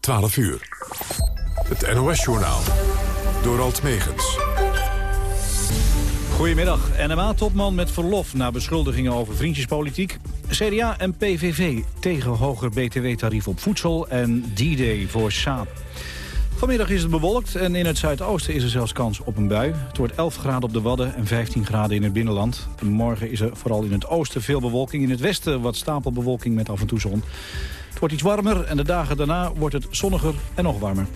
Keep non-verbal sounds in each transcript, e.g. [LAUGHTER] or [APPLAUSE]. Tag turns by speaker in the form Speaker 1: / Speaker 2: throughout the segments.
Speaker 1: 12 uur. Het NOS-journaal. Door Alt Megens.
Speaker 2: Goedemiddag. NMA-topman met verlof na beschuldigingen over vriendjespolitiek. CDA en PVV tegen hoger btw-tarief op voedsel en D-Day voor Saab. Vanmiddag is het bewolkt en in het zuidoosten is er zelfs kans op een bui. Het wordt 11 graden op de Wadden en 15 graden in het binnenland. Morgen is er vooral in het oosten veel bewolking. In het westen wat stapelbewolking met af en toe zon. Het wordt iets warmer en de dagen daarna wordt het zonniger en nog warmer.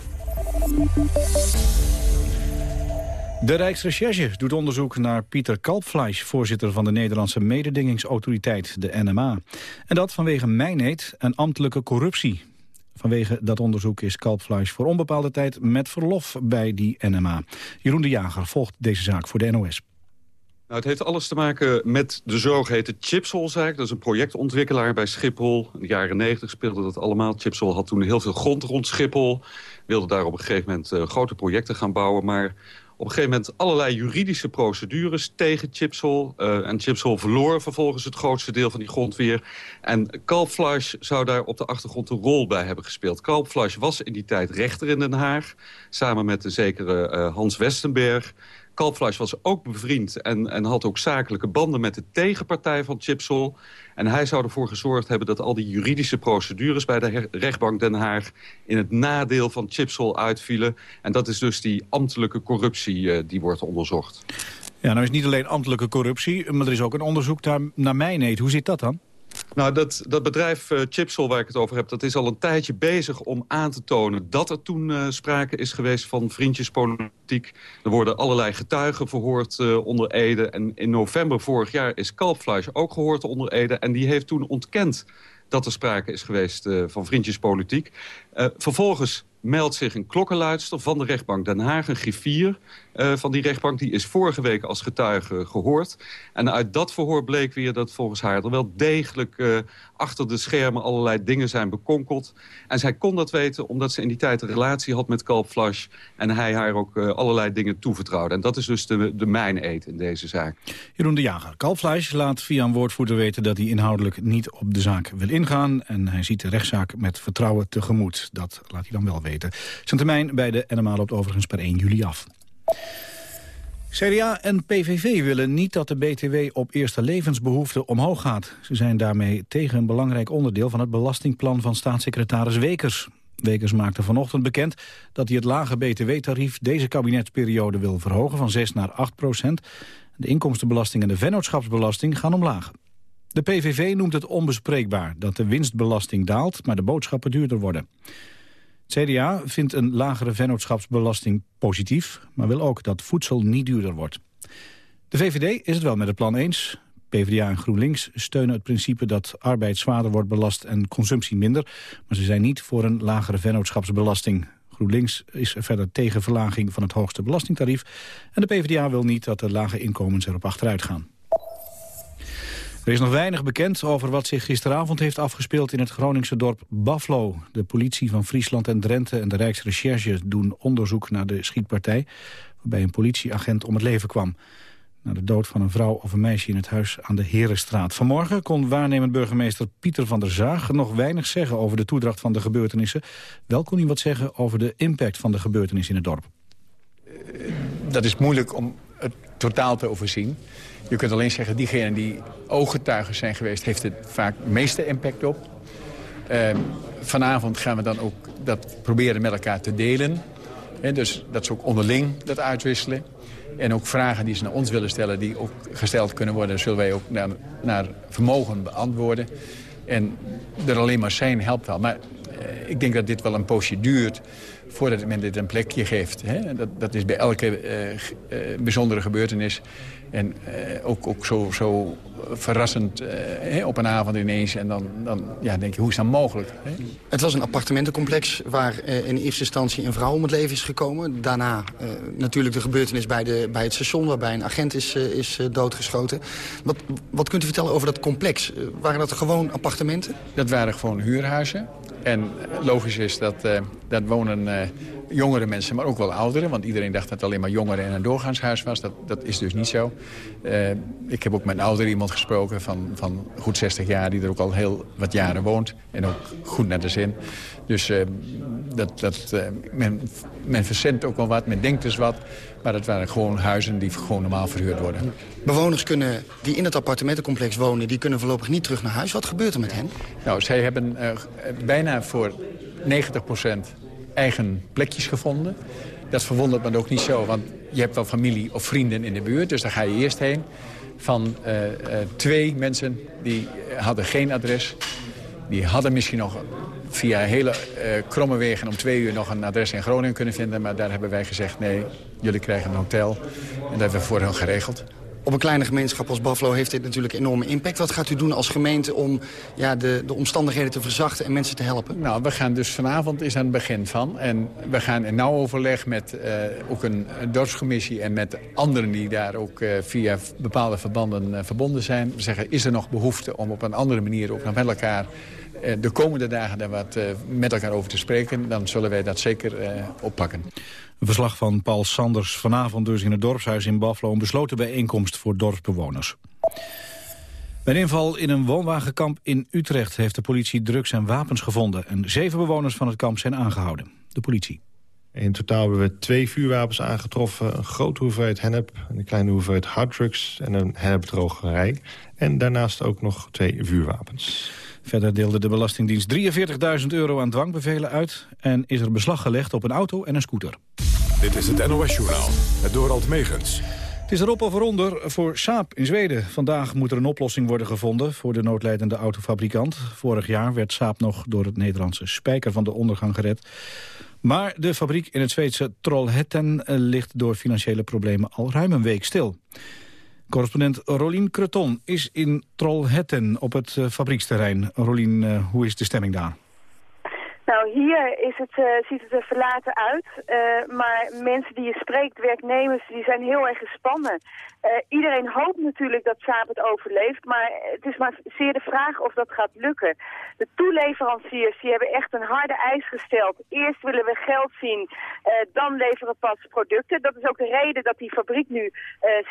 Speaker 2: De Rijksrecherche doet onderzoek naar Pieter Kalpfleisch... voorzitter van de Nederlandse mededingingsautoriteit, de NMA. En dat vanwege mijnheid en ambtelijke corruptie. Vanwege dat onderzoek is Kalpfleisch voor onbepaalde tijd met verlof bij die NMA. Jeroen de Jager volgt deze zaak voor de NOS.
Speaker 3: Nou, het heeft alles te maken met de zogeheten Chipsol-zaak. Dat is een projectontwikkelaar bij Schiphol. In de jaren 90 speelde dat allemaal. Chipsol had toen heel veel grond rond Schiphol. Wilde daar op een gegeven moment uh, grote projecten gaan bouwen. Maar op een gegeven moment allerlei juridische procedures tegen Chipsol. Uh, en Chipsol verloor vervolgens het grootste deel van die grond weer. En Kalpfleisch zou daar op de achtergrond een rol bij hebben gespeeld. Kalpfleisch was in die tijd rechter in Den Haag. Samen met de zekere uh, Hans Westenberg. Kalpfleisch was ook bevriend en, en had ook zakelijke banden met de tegenpartij van Chipsol. En hij zou ervoor gezorgd hebben dat al die juridische procedures bij de rechtbank Den Haag in het nadeel van Chipsol uitvielen. En dat is dus die ambtelijke corruptie uh, die wordt onderzocht.
Speaker 2: Ja, nou is niet alleen ambtelijke corruptie, maar er is ook een onderzoek daar naar mijnheid. Hoe zit dat dan?
Speaker 3: Nou, dat, dat bedrijf uh, Chipsol waar ik het over heb... dat is al een tijdje bezig om aan te tonen... dat er toen uh, sprake is geweest van vriendjespolitiek. Er worden allerlei getuigen verhoord uh, onder Ede. En in november vorig jaar is Kalpfleisch ook gehoord onder Ede. En die heeft toen ontkend dat er sprake is geweest van vriendjespolitiek. vervolgens meldt zich een klokkenluidster van de rechtbank Den Haag, een griffier uh, van die rechtbank. Die is vorige week als getuige gehoord. En uit dat verhoor bleek weer dat volgens haar er wel degelijk uh, achter de schermen allerlei dingen zijn bekonkeld. En zij kon dat weten omdat ze in die tijd een relatie had met Kalpflash en hij haar ook uh, allerlei dingen toevertrouwde. En dat is dus de, de mijn eet in deze zaak.
Speaker 2: Jeroen de Jager, Kalpflash laat via een woordvoerder weten dat hij inhoudelijk niet op de zaak wil ingaan. En hij ziet de rechtszaak met vertrouwen tegemoet. Dat laat hij dan wel weten. Zijn termijn bij de NMA loopt overigens per 1 juli af. CDA en PVV willen niet dat de BTW op eerste levensbehoeften omhoog gaat. Ze zijn daarmee tegen een belangrijk onderdeel van het belastingplan van staatssecretaris Wekers. Wekers maakte vanochtend bekend dat hij het lage btw-tarief deze kabinetsperiode wil verhogen van 6 naar 8 procent. De inkomstenbelasting en de vennootschapsbelasting gaan omlaag. De PVV noemt het onbespreekbaar dat de winstbelasting daalt, maar de boodschappen duurder worden. CDA vindt een lagere vennootschapsbelasting positief... maar wil ook dat voedsel niet duurder wordt. De VVD is het wel met het plan eens. PvdA en GroenLinks steunen het principe dat arbeid zwaarder wordt belast en consumptie minder. Maar ze zijn niet voor een lagere vennootschapsbelasting. GroenLinks is verder tegen verlaging van het hoogste belastingtarief. En de PvdA wil niet dat de lage inkomens erop achteruit gaan. Er is nog weinig bekend over wat zich gisteravond heeft afgespeeld in het Groningse dorp Baflo. De politie van Friesland en Drenthe en de Rijksrecherche doen onderzoek naar de schietpartij... waarbij een politieagent om het leven kwam. Na de dood van een vrouw of een meisje in het huis aan de Herenstraat. Vanmorgen kon waarnemend burgemeester Pieter van der Zaag nog weinig zeggen over de toedracht van de gebeurtenissen. Wel kon hij wat zeggen over de impact van de gebeurtenissen in het dorp.
Speaker 4: Dat is moeilijk om het totaal te overzien. Je kunt alleen zeggen, diegenen die ooggetuigen zijn geweest... heeft het vaak de meeste impact op. Uh, vanavond gaan we dan ook dat proberen met elkaar te delen. Dus dat ze ook onderling dat uitwisselen. En ook vragen die ze naar ons willen stellen... die ook gesteld kunnen worden... zullen wij ook naar, naar vermogen beantwoorden. En er alleen maar zijn helpt wel. Maar uh, ik denk dat dit wel een poosje duurt voordat men dit een plekje geeft. Dat, dat is bij elke uh, uh, bijzondere gebeurtenis en uh, ook, ook zo, zo verrassend uh, op een avond ineens. En dan, dan ja, denk je, hoe is dat mogelijk? Hè?
Speaker 5: Het was een appartementencomplex waar uh, in eerste instantie een vrouw om het leven is gekomen. Daarna natuurlijk de gebeurtenis bij, de, bij het station waarbij een agent is, is doodgeschoten. Wat, wat kunt u vertellen over dat complex? waren dat gewoon appartementen?
Speaker 4: Dat waren gewoon huurhuizen. En logisch is dat, dat wonen uh, jongere mensen, maar ook wel ouderen. Want iedereen dacht dat het alleen maar jongeren en een doorgaanshuis was. Dat, dat is dus niet zo. Uh, ik heb ook met een ouder iemand gesproken van, van goed 60 jaar... die er ook al heel wat jaren woont en ook goed naar de zin. Dus uh, dat, dat, men, men verzendt ook wel wat, men denkt dus wat... maar dat waren gewoon huizen die gewoon normaal verhuurd worden.
Speaker 5: Bewoners kunnen, die in het appartementencomplex wonen... die kunnen voorlopig niet terug naar huis. Wat gebeurt er met hen?
Speaker 4: Nou, zij hebben bijna voor 90% eigen plekjes gevonden. Dat verwondert me ook niet zo, want je hebt wel familie of vrienden in de buurt. Dus daar ga je eerst heen. Van uh, uh, twee mensen die hadden geen adres. Die hadden misschien nog via hele uh, kromme wegen om twee uur nog een adres in Groningen kunnen vinden. Maar daar hebben wij gezegd, nee, jullie krijgen een hotel. En dat hebben we voor hen geregeld.
Speaker 5: Op een kleine gemeenschap als Buffalo heeft dit natuurlijk enorme impact. Wat gaat u doen als gemeente om ja, de, de omstandigheden te verzachten en mensen te helpen?
Speaker 4: Nou, we gaan dus vanavond is aan het begin van. En we gaan in nauw overleg met uh, ook een, dorpscommissie en met anderen die daar ook uh, via bepaalde verbanden uh, verbonden zijn. We zeggen, is er nog behoefte om op een andere manier ook nog met elkaar de komende dagen daar wat met elkaar over te spreken, dan zullen wij dat zeker oppakken.
Speaker 2: Een verslag van Paul Sanders vanavond dus in het dorpshuis in Buffalo... een besloten bijeenkomst voor dorpsbewoners. Bij een inval in een woonwagenkamp in Utrecht heeft de politie drugs en wapens gevonden. En zeven bewoners van het kamp zijn aangehouden. De politie.
Speaker 6: In totaal hebben we twee vuurwapens aangetroffen. Een grote hoeveelheid hennep, een kleine hoeveelheid harddrugs en een hennepdrogerij. En daarnaast ook nog twee vuurwapens.
Speaker 2: Verder deelde de Belastingdienst 43.000 euro aan dwangbevelen uit... en is er beslag gelegd op een auto en een scooter.
Speaker 1: Dit is het NOS-journaal, het Dorald Megens.
Speaker 2: Het is erop of eronder voor Saab in Zweden. Vandaag moet er een oplossing worden gevonden voor de noodleidende autofabrikant. Vorig jaar werd Saab nog door het Nederlandse spijker van de ondergang gered. Maar de fabriek in het Zweedse Trollhättan ligt door financiële problemen al ruim een week stil. Correspondent Rolien Creton is in Trollhättan op het uh, fabrieksterrein. Rolien, uh, hoe is de stemming daar?
Speaker 7: Nou, hier is het, uh, ziet het er verlaten uit. Uh, maar mensen die je spreekt, werknemers, die zijn heel erg gespannen. Uh, iedereen hoopt natuurlijk dat Saab het overleeft. Maar het is maar zeer de vraag of dat gaat lukken. De toeleveranciers die hebben echt een harde eis gesteld. Eerst willen we geld zien, dan leveren pas producten. Dat is ook de reden dat die fabriek nu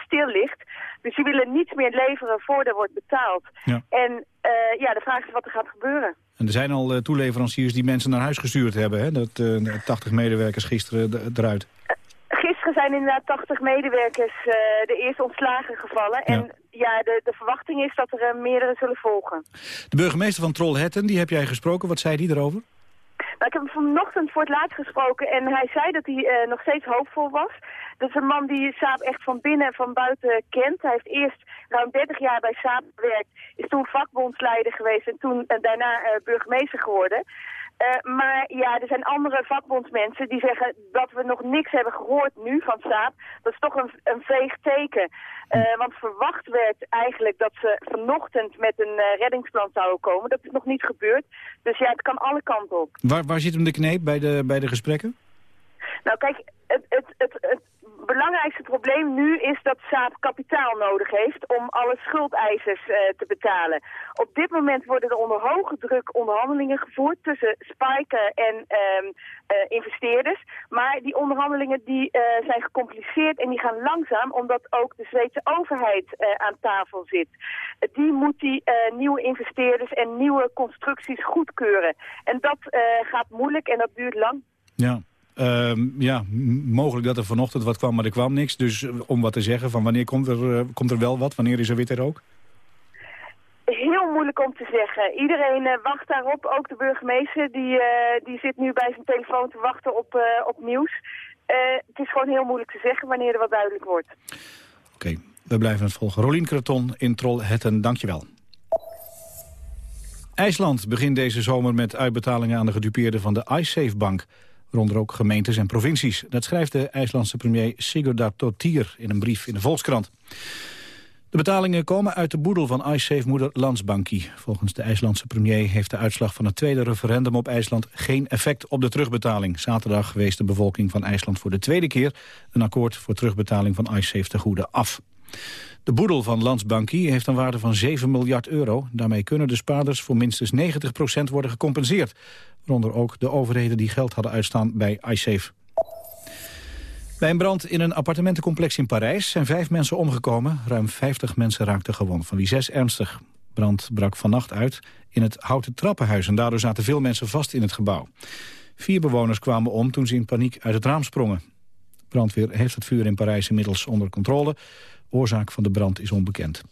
Speaker 7: stil ligt. Dus die willen niets meer leveren voordat er wordt betaald. Ja. En ja, de vraag is wat er gaat gebeuren.
Speaker 2: En er zijn al uh, toeleveranciers die mensen naar huis gestuurd hebben. Hè? Dat uh, eh, 80 medewerkers gisteren eruit.
Speaker 7: Gisteren zijn inderdaad 80 medewerkers uh, de eerste ontslagen gevallen. En ja, de, de verwachting is dat er meerdere zullen volgen.
Speaker 2: De burgemeester van Trollhättan, die heb jij gesproken. Wat zei die erover?
Speaker 7: Nou, ik heb hem vanochtend voor het laatst gesproken en hij zei dat hij nog steeds hoopvol was. Dat is een man die Saab echt van binnen en van buiten kent. Hij heeft eerst ruim 30 jaar bij Saab gewerkt, is toen vakbondsleider geweest en toen en daarna uh, burgemeester geworden. Uh, maar ja, er zijn andere vakbondsmensen die zeggen dat we nog niks hebben gehoord nu van Saab. Dat is toch een, een veeg teken. Uh, want verwacht werd eigenlijk dat ze vanochtend met een uh, reddingsplan zouden komen. Dat is nog niet gebeurd. Dus ja, het kan alle kanten op.
Speaker 2: Waar, waar zit hem de kneep bij de, bij de gesprekken?
Speaker 7: Nou kijk, het, het, het, belangrijkste probleem nu is dat Saab kapitaal nodig heeft om alle schuldeisers uh, te betalen. Op dit moment worden er onder hoge druk onderhandelingen gevoerd tussen Spijker en um, uh, investeerders. Maar die onderhandelingen die, uh, zijn gecompliceerd en die gaan langzaam omdat ook de Zweedse overheid aan tafel zit. die moet die nieuwe investeerders en nieuwe constructies goedkeuren. En dat gaat moeilijk en dat duurt lang.
Speaker 2: Ja. Uh, ja, mogelijk dat er vanochtend wat kwam, maar er kwam niks. Dus eh, om wat te zeggen, van wanneer komt er, uh, komt er wel wat? Wanneer is er witte rook?
Speaker 7: Heel moeilijk om te zeggen. Iedereen uh, wacht daarop. Ook de burgemeester die, die zit nu bij zijn telefoon te wachten op, op nieuws. het is gewoon heel moeilijk te zeggen wanneer er wat duidelijk wordt.
Speaker 2: Oké, we blijven het volgen. Rolien Kreton in Trollhetten, dankjewel. IJsland begint deze zomer met uitbetalingen aan de gedupeerden van de iSafe-bank waaronder ook gemeentes en provincies. Dat schrijft de IJslandse premier Sigurda Totier in een brief in de Volkskrant. De betalingen komen uit de boedel van IceSafe-moeder Landsbanki. Volgens de IJslandse premier heeft de uitslag van het tweede referendum op IJsland geen effect op de terugbetaling. Zaterdag wees de bevolking van IJsland voor de tweede keer een akkoord voor terugbetaling van IceSafe te goede af. De boedel van Landsbanki heeft een waarde van 7 miljard euro. Daarmee kunnen de spaarders voor minstens 90% worden gecompenseerd. Waaronder ook de overheden die geld hadden uitstaan bij iSafe. Bij een brand in een appartementencomplex in Parijs zijn vijf mensen omgekomen. Ruim 50 mensen raakten gewond, van wie zes ernstig. Brand brak vannacht uit in het houten trappenhuis... en daardoor zaten veel mensen vast in het gebouw. Vier bewoners kwamen om toen ze in paniek uit het raam sprongen. Brandweer heeft het vuur in Parijs inmiddels onder controle. Oorzaak van de brand is onbekend.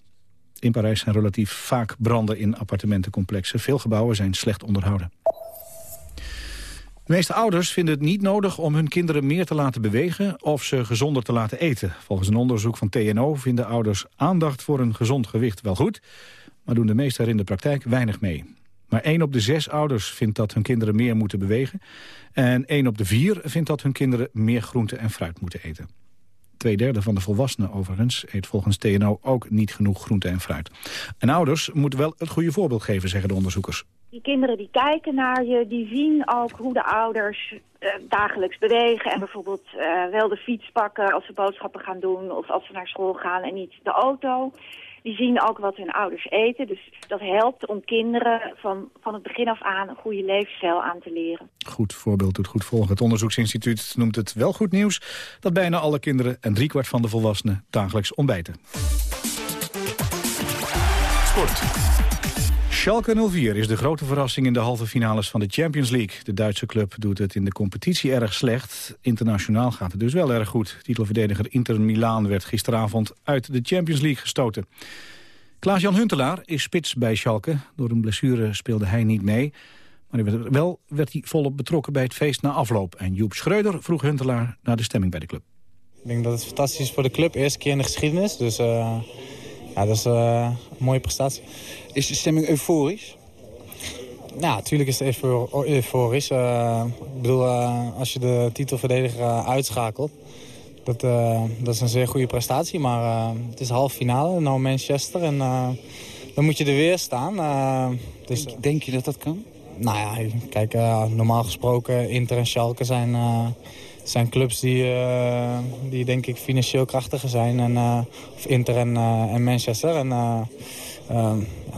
Speaker 2: In Parijs zijn relatief vaak branden in appartementencomplexen. Veel gebouwen zijn slecht onderhouden. De meeste ouders vinden het niet nodig om hun kinderen meer te laten bewegen of ze gezonder te laten eten. Volgens een onderzoek van TNO vinden ouders aandacht voor een gezond gewicht wel goed, maar doen de meesten er in de praktijk weinig mee. Maar 1 op de 6 ouders vindt dat hun kinderen meer moeten bewegen. En 1 op de 4 vindt dat hun kinderen meer groente en fruit moeten eten. Tweederde van de volwassenen overigens eet volgens TNO ook niet genoeg groente en fruit. En ouders moeten wel het goede voorbeeld geven, zeggen de onderzoekers.
Speaker 8: Die kinderen die kijken naar je, die zien ook hoe de ouders uh, dagelijks bewegen. En bijvoorbeeld uh, wel de fiets pakken als ze boodschappen gaan doen of als ze naar school gaan en niet de auto. Die zien ook wat hun ouders eten. Dus dat helpt om kinderen van, van het begin af aan een goede levensstijl aan te leren.
Speaker 2: Goed voorbeeld doet goed volgen. Het onderzoeksinstituut noemt het wel goed nieuws... dat bijna alle kinderen en driekwart van de volwassenen dagelijks ontbijten. Sport. Schalke 04 is de grote verrassing in de halve finales van de Champions League. De Duitse club doet het in de competitie erg slecht. Internationaal gaat het dus wel erg goed. Titelverdediger Inter Milaan werd gisteravond uit de Champions League gestoten. Klaas-Jan Huntelaar is spits bij Schalke. Door een blessure speelde hij niet mee. Maar werd, wel werd hij volop betrokken bij het feest na afloop. En Joep Schreuder vroeg Huntelaar naar de stemming bij de club.
Speaker 9: Ik denk dat het fantastisch is voor de club. Eerste keer in de geschiedenis. Dus... Uh... Ja, dat is uh, een mooie prestatie.
Speaker 10: Is de stemming euforisch?
Speaker 9: Ja, natuurlijk is het euforisch. Uh, ik bedoel, uh, als je de titelverdediger uitschakelt... Dat, dat is een zeer goede prestatie, maar het is half finale, nou Manchester. En dan moet je er weer staan.
Speaker 10: dus, denk, denk, je dat dat kan?
Speaker 9: Nou ja, kijk, normaal gesproken Inter en Schalke zijn zijn clubs die, die denk ik financieel krachtiger zijn. En, of Inter en, en Manchester. En,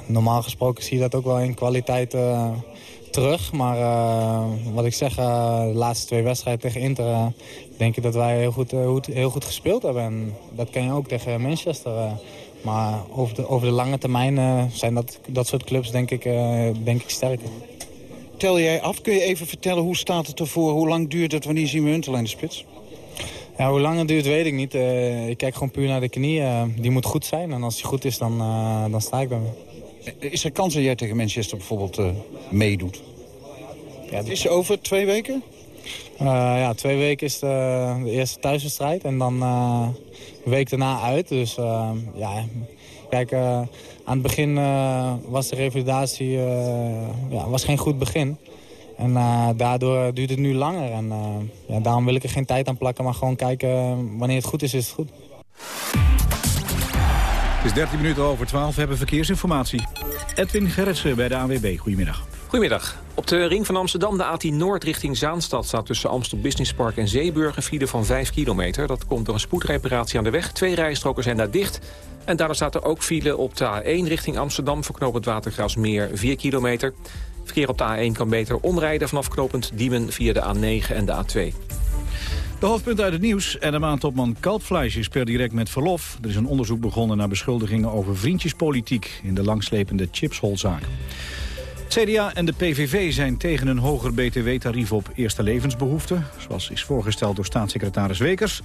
Speaker 9: normaal gesproken zie je dat ook wel in kwaliteit terug. Maar wat ik zeg, de laatste twee wedstrijden tegen Inter... denk ik dat wij heel goed, heel goed gespeeld hebben. En dat kan je ook tegen Manchester. maar over de, over de lange termijn zijn dat, dat soort clubs denk ik, denk ik sterker
Speaker 10: tel jij af. Kun je even vertellen hoe staat het ervoor? Hoe lang duurt het? Wanneer zien we Huntelaar in de spits?
Speaker 9: Ja, hoe lang het duurt weet ik niet. Uh, ik kijk gewoon puur naar de knie. Uh, die moet goed zijn. En als die goed is, dan, uh, dan sta ik dan
Speaker 10: Is er kans dat jij tegen Manchester bijvoorbeeld meedoet? Ja, is het over twee weken?
Speaker 9: ja, twee weken is de, de eerste thuiswedstrijd. En dan een week daarna uit. Dus ja, kijk aan het begin was de revalidatie ja, was geen goed begin. En uh, daardoor duurt het nu langer. En ja, daarom wil ik er geen tijd aan plakken, maar gewoon kijken wanneer het goed is, is het goed.
Speaker 2: Het is 13 minuten over 12, we hebben verkeersinformatie. Edwin Gerritsen bij de ANWB, goedemiddag.
Speaker 11: Goedemiddag. Op de ring van Amsterdam, de A10 Noord richting Zaanstad... staat tussen Amstel Business Park en Zeeburg een file van 5 kilometer. Dat komt door een spoedreparatie aan de weg. Twee rijstroken zijn daar dicht. En daardoor staat er ook file op de A1 richting Amsterdam... voor knooppunt Watergraafsmeer 4 kilometer. Verkeer op de A1 kan beter omrijden vanaf knooppunt Diemen... via de A9 en de A2.
Speaker 2: De hoofdpunt uit het nieuws. Maandtopman Kalpfleisch is per direct met verlof. Er is een onderzoek begonnen naar beschuldigingen over vriendjespolitiek... in de langslepende chipsholzaak. CDA en de PVV zijn tegen een hoger btw-tarief op eerste levensbehoeften... zoals is voorgesteld door staatssecretaris Wekers.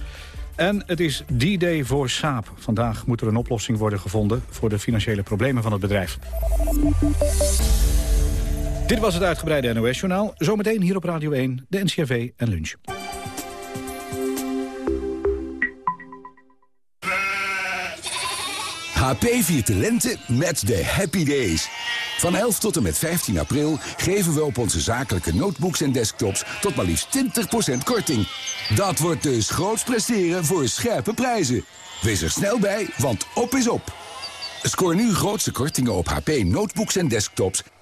Speaker 2: En het is D-Day voor Saab. Vandaag moet er een oplossing worden gevonden voor de financiële problemen van het bedrijf. Dit was het uitgebreide NOS-journaal. Zometeen hier op Radio 1, de NCRV en lunch.
Speaker 12: HP viert de lente met de Happy Days. Van 11 tot en met 15 april geven we op onze zakelijke notebooks en desktops tot maar liefst 20% korting. Dat wordt dus groots presteren voor scherpe prijzen. Wees er snel bij, want op is op. Scoor nu grootste kortingen op HP notebooks en desktops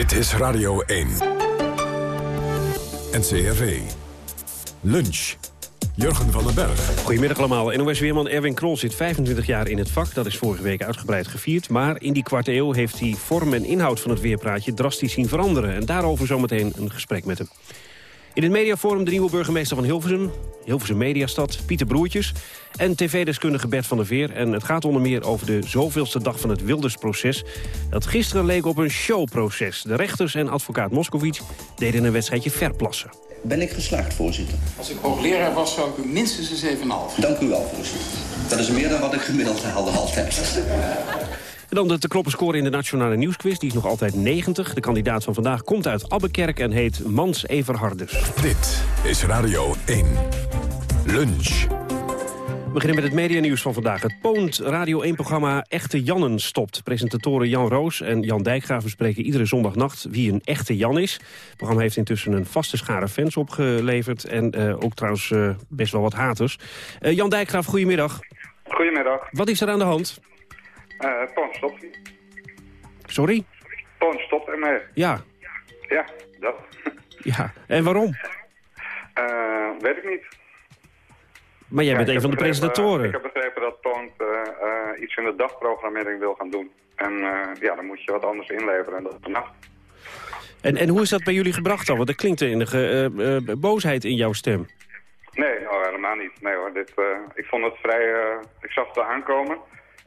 Speaker 1: Dit is Radio 1. NCRV. Lunch. Jurgen van den Berg.
Speaker 13: Goedemiddag allemaal. NOS-weerman Erwin Krol zit 25 jaar in het vak. Dat is vorige week uitgebreid gevierd. Maar in die kwarte eeuw heeft hij vorm en inhoud van het weerpraatje drastisch zien veranderen. En daarover zometeen een gesprek met hem. In het mediaforum de nieuwe burgemeester van Hilversum, Hilversum Mediastad, Pieter Broertjes... en tv-deskundige Bert van der Veer. En het gaat onder meer over de zoveelste dag van het Wildersproces... dat gisteren leek op een showproces. De rechters en advocaat Moscovic deden een wedstrijdje verplassen.
Speaker 14: Ben ik geslaagd, voorzitter?
Speaker 15: Als ik hoogleraar was, zou ik u minstens een 7,5.
Speaker 14: Dank u wel, voorzitter. Dat is meer dan wat ik gemiddeld haalde altijd.
Speaker 13: En dan de te kloppen score in de Nationale Nieuwsquiz. Die is nog altijd 90. De kandidaat van vandaag komt uit Abbekerk en heet Mans Everhardus.
Speaker 1: Dit is Radio 1. Lunch.
Speaker 13: We beginnen met het medianieuws van vandaag. Het Poont Radio 1-programma Echte Jannen stopt. Presentatoren Jan Roos en Jan Dijkgraaf bespreken iedere zondagnacht wie een echte Jan is. Het programma heeft intussen een vaste schare fans opgeleverd. En uh, ook trouwens uh, best wel wat haters. Uh, Jan Dijkgraaf, goedemiddag.
Speaker 16: Goedemiddag.
Speaker 13: Wat is er aan de hand?
Speaker 16: Uh, Poont stopt.
Speaker 13: Sorry?
Speaker 16: Poont stopt ermee.
Speaker 13: Ja.
Speaker 16: Ja, dat.
Speaker 13: Ja, en waarom?
Speaker 16: Uh, weet ik niet.
Speaker 13: Maar jij
Speaker 16: Ja,
Speaker 13: bent een van de presentatoren.
Speaker 16: Ik heb begrepen dat Poont eh, eh, iets in de dagprogrammering wil gaan doen. En eh, ja, dan moet je wat anders inleveren en dat is de nacht.
Speaker 13: En, en hoe is dat bij jullie gebracht dan? Want er klinkt enige eh, eh, boosheid in jouw stem.
Speaker 16: Nee, nou, helemaal niet. Nee hoor, dit, eh, ik vond het vrij... eh, ik zag het aankomen.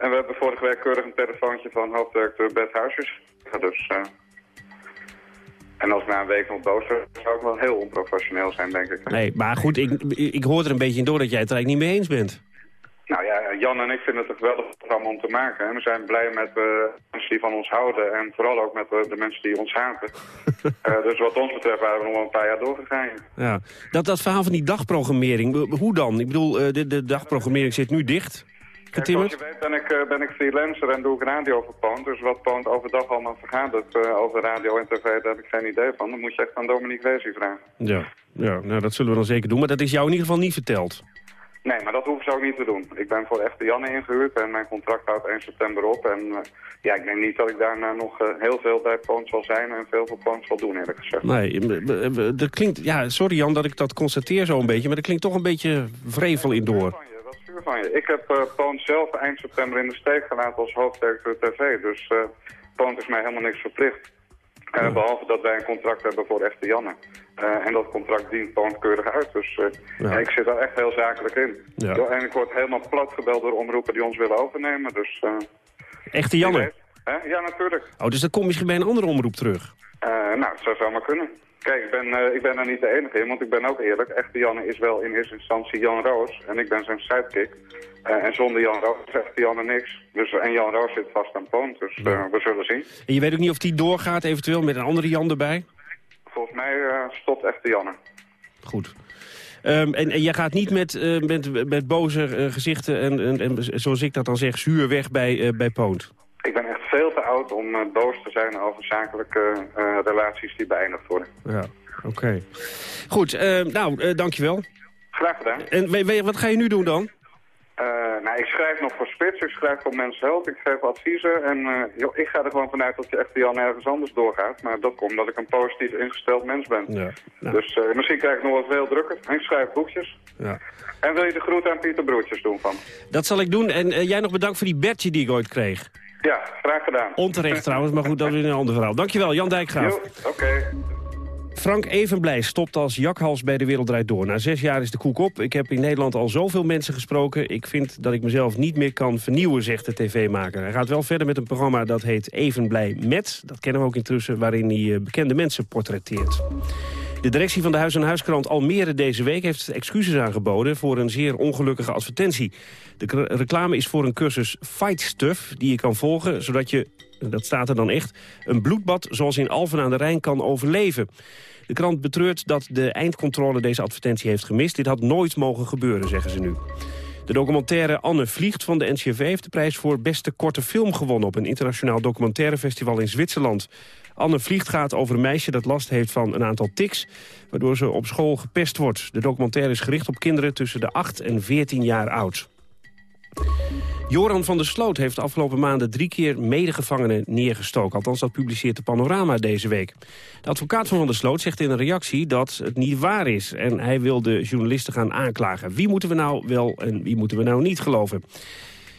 Speaker 16: En we hebben vorige week keurig een telefoontje van hoofddirecteur Bert Huisjes. Dus, eh, en als na een week nog boos zou ik wel heel onprofessioneel zijn, denk ik.
Speaker 13: Nee, maar goed, ik, ik hoor er een beetje in door dat jij het er eigenlijk niet mee eens bent.
Speaker 16: Nou ja, Jan en ik vinden het een geweldig programma om te maken. En we zijn blij met de mensen die van ons houden en vooral ook met de, de mensen die ons haten. [LAUGHS] Eh, dus wat ons betreft waren we nog wel een paar jaar doorgegaan.
Speaker 13: Ja. Dat, dat verhaal van die dagprogrammering, eh, hoe dan? Ik bedoel, eh, de, de dagprogrammering zit nu dicht.
Speaker 16: Kijk, zoals
Speaker 13: Getimmerd?
Speaker 16: je weet ben ik, eh, ben ik freelancer en doe ik radio voor Poont. Dus wat Poont overdag allemaal vergadert eh, over radio en tv, daar heb ik geen idee van. Dan moet je echt aan Dominique Wezi vragen.
Speaker 13: Ja, ja nou, dat zullen we dan zeker doen. Maar dat is jou in ieder geval niet verteld.
Speaker 16: Nee, maar dat hoeven ze ook niet te doen. Ik ben voor Echte Janne ingehuurd en mijn contract houdt 1 september op. En eh, ja, ik denk niet dat ik daarna nog heel veel bij Poont zal zijn en veel voor Poont zal doen, eerlijk gezegd.
Speaker 13: Nee, dat klinkt... Ja, sorry Jan dat ik dat constateer zo een beetje, maar er klinkt toch een beetje vrevel in door.
Speaker 16: Zuur van je. Ik heb Poont zelf eind september in de steek gelaten als hoofddirecteur tv. Dus eh Poont is mij helemaal niks verplicht. Eh, Behalve dat wij een contract hebben voor Echte Janne. En dat contract dient Poont keurig uit. Dus
Speaker 13: Ja.
Speaker 16: ik zit daar echt heel zakelijk in.
Speaker 13: Ja.
Speaker 16: En ik word helemaal plat gebeld door omroepen die ons willen overnemen. Dus,
Speaker 13: Echte Janne.
Speaker 16: Ja, natuurlijk.
Speaker 13: Oh, dus dan kom je misschien bij een andere omroep terug.
Speaker 16: Nou, het zou zomaar kunnen. Kijk, ik ben, eh, ik ben daar niet de enige in, want ik ben ook eerlijk. Echte Janne is wel in eerste instantie Jan Roos en ik ben zijn sidekick. Eh, en zonder Jan Roos Echte Janne niks. Dus, en Jan Roos zit vast aan Poont, dus eh, we zullen zien.
Speaker 13: En je weet ook niet of die doorgaat, eventueel met een andere Jan erbij?
Speaker 16: Volgens mij stopt Echte Janne.
Speaker 13: Goed. Ehm, en, en jij gaat niet met, met, met boze gezichten en, en, en, zoals ik dat dan zeg, zuur weg bij, bij Poont.
Speaker 16: Ik ben veel te oud om eh, boos te zijn over zakelijke eh, relaties die beëindigd worden.
Speaker 13: Ja, oké. Goed, ehm, nou, eh, dankjewel.
Speaker 16: Graag gedaan.
Speaker 13: En wat ga je nu doen dan?
Speaker 16: Nou, ik schrijf nog voor Spits, ik schrijf voor Mensen Help, ik geef adviezen. En joh, ik ga er gewoon vanuit dat je Echte Jan ergens anders doorgaat. Maar dat komt omdat ik een positief ingesteld mens ben.
Speaker 13: Ja.
Speaker 16: Dus misschien krijg ik nog wel veel drukker. En ik schrijf boekjes.
Speaker 13: Ja.
Speaker 16: En wil je de groet aan Pieter Broertjes doen van?
Speaker 13: Dat zal ik doen. En jij nog bedankt voor die badge die ik ooit kreeg.
Speaker 16: Ja, graag gedaan.
Speaker 13: Onterecht trouwens, maar goed, dat is een ander verhaal. Dankjewel, Jan Dijkgraaf.
Speaker 16: Oké.
Speaker 13: Frank Evenblij stopt als jakhals bij De Wereld Draait Door. Na zes jaar is de koek op. Ik heb in Nederland al zoveel mensen gesproken. Ik vind dat ik mezelf niet meer kan vernieuwen, zegt de tv-maker. Hij gaat wel verder met een programma dat heet Evenblij Met. Dat kennen we ook intussen, waarin hij eh, bekende mensen portretteert. De directie van de Huis- en Huiskrant Almere deze week heeft excuses aangeboden voor een zeer ongelukkige advertentie. De reclame is voor een cursus Fight Stuff die je kan volgen, zodat je, dat staat er dan echt, een bloedbad zoals in Alphen aan de Rijn kan overleven. De krant betreurt dat de eindcontrole deze advertentie heeft gemist. Dit had nooit mogen gebeuren, zeggen ze nu. De documentaire Anne Vliegt van de NCRV heeft de prijs voor beste korte film gewonnen... op een internationaal documentairefestival in Zwitserland. Anne Vliegt gaat over een meisje dat last heeft van een aantal tics... waardoor ze op school gepest wordt. De documentaire is gericht op kinderen tussen de 8 en 14 jaar oud. Joran van der Sloot heeft de afgelopen maanden drie keer medegevangenen neergestoken. Althans, dat publiceert de Panorama deze week. De advocaat van Van der Sloot zegt in een reactie dat het niet waar is. En hij wil de journalisten gaan aanklagen. Wie moeten we nou wel en wie moeten we nou niet geloven?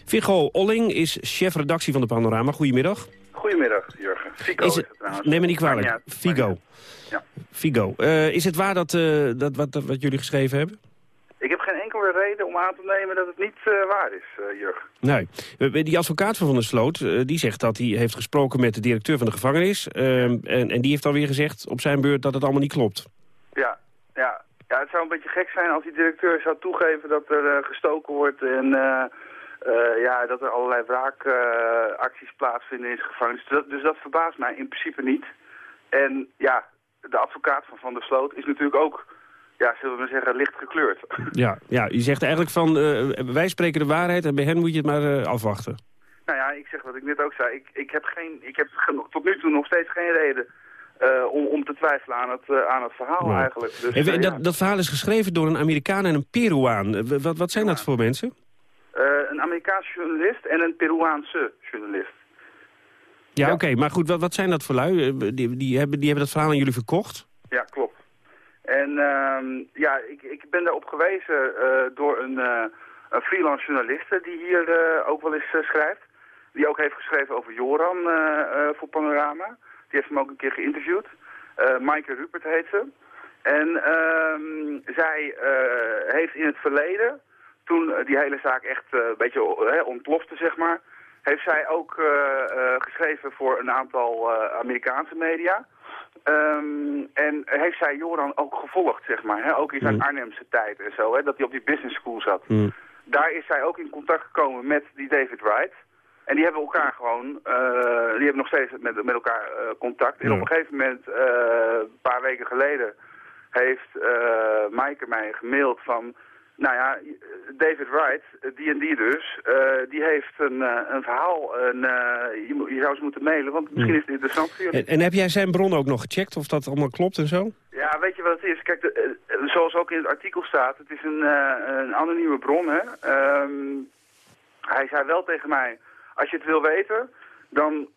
Speaker 13: Vigo Olling is chef-redactie van de Panorama. Goedemiddag.
Speaker 17: Goedemiddag, Jurgen. Figo is het, trouwens.
Speaker 13: Neem me niet kwalijk.
Speaker 17: Ja,
Speaker 13: Figo.
Speaker 17: Ja.
Speaker 13: Figo. Uh, is het waar dat, uh, dat, wat, wat jullie geschreven hebben?
Speaker 17: Ik heb geen enkele reden om aan te nemen dat het niet uh, waar is, Jurgen.
Speaker 13: Nee. Die advocaat van Van der Sloot, die zegt dat hij heeft gesproken met de directeur van de gevangenis. en, en die heeft dan weer gezegd op zijn beurt dat het allemaal niet klopt.
Speaker 17: Ja, ja. ja het zou een beetje gek zijn als die directeur zou toegeven dat er gestoken wordt en... ja, dat er allerlei wraakacties plaatsvinden in zijn gevangenis. Dus dat, dus dat verbaast mij in principe niet. En ja, de advocaat van Van der Sloot is natuurlijk ook ja, zullen we zeggen, licht gekleurd. [LAUGHS]
Speaker 13: Ja, ja je zegt eigenlijk van, uh, wij spreken de waarheid en bij hen moet je het maar afwachten.
Speaker 17: Nou ja, ik zeg wat ik net ook zei. Ik, ik heb, geen, ik heb tot nu toe nog steeds geen reden uh, om, om te twijfelen aan het, aan het verhaal eigenlijk. Dus,
Speaker 13: dat, dat verhaal is geschreven door een Amerikaan en een Peruaan. Wat, wat zijn dat voor mensen?
Speaker 17: Een Amerikaanse journalist en een Peruaanse journalist.
Speaker 13: Ja, ja. oké. Okay, maar goed, wat, wat zijn dat voor lui? Die, die, hebben, die hebben dat verhaal aan jullie verkocht?
Speaker 17: Ja, klopt. En uh, ja, ik, ik ben daarop gewezen uh, door een, uh, een freelance journaliste die hier ook wel eens schrijft. Die ook heeft geschreven over Joran voor Panorama. Die heeft hem ook een keer geïnterviewd. Maaike Rupert heet ze. En ehm, zij heeft in het verleden, toen die hele zaak echt een beetje ontplofte, zeg maar... heeft zij ook geschreven voor een aantal Amerikaanse media... Um, en heeft zij Joran ook gevolgd, zeg maar. Hè? Ook in zijn mm. Arnhemse tijd en zo, hè? dat hij op die business school zat.
Speaker 13: Mm.
Speaker 17: Daar is zij ook in contact gekomen met die David Wright. En die hebben elkaar gewoon, uh, die hebben nog steeds met, met elkaar uh, contact. En
Speaker 13: Ja.
Speaker 17: op een gegeven moment, uh, een paar weken geleden, heeft Maaike mij gemaild van... Nou ja, David Wright, die en die dus, uh, die heeft een, uh, een verhaal. Uh, je, je, zou ze moeten mailen, want misschien is het interessant voor jullie.
Speaker 13: En, en, heb jij zijn bron ook nog gecheckt of dat allemaal klopt en zo?
Speaker 17: Ja, weet je wat het is? Kijk, de, zoals ook in het artikel staat, het is een, een anonieme bron. Hè? Um, hij zei wel tegen mij, als je het wil weten, dan,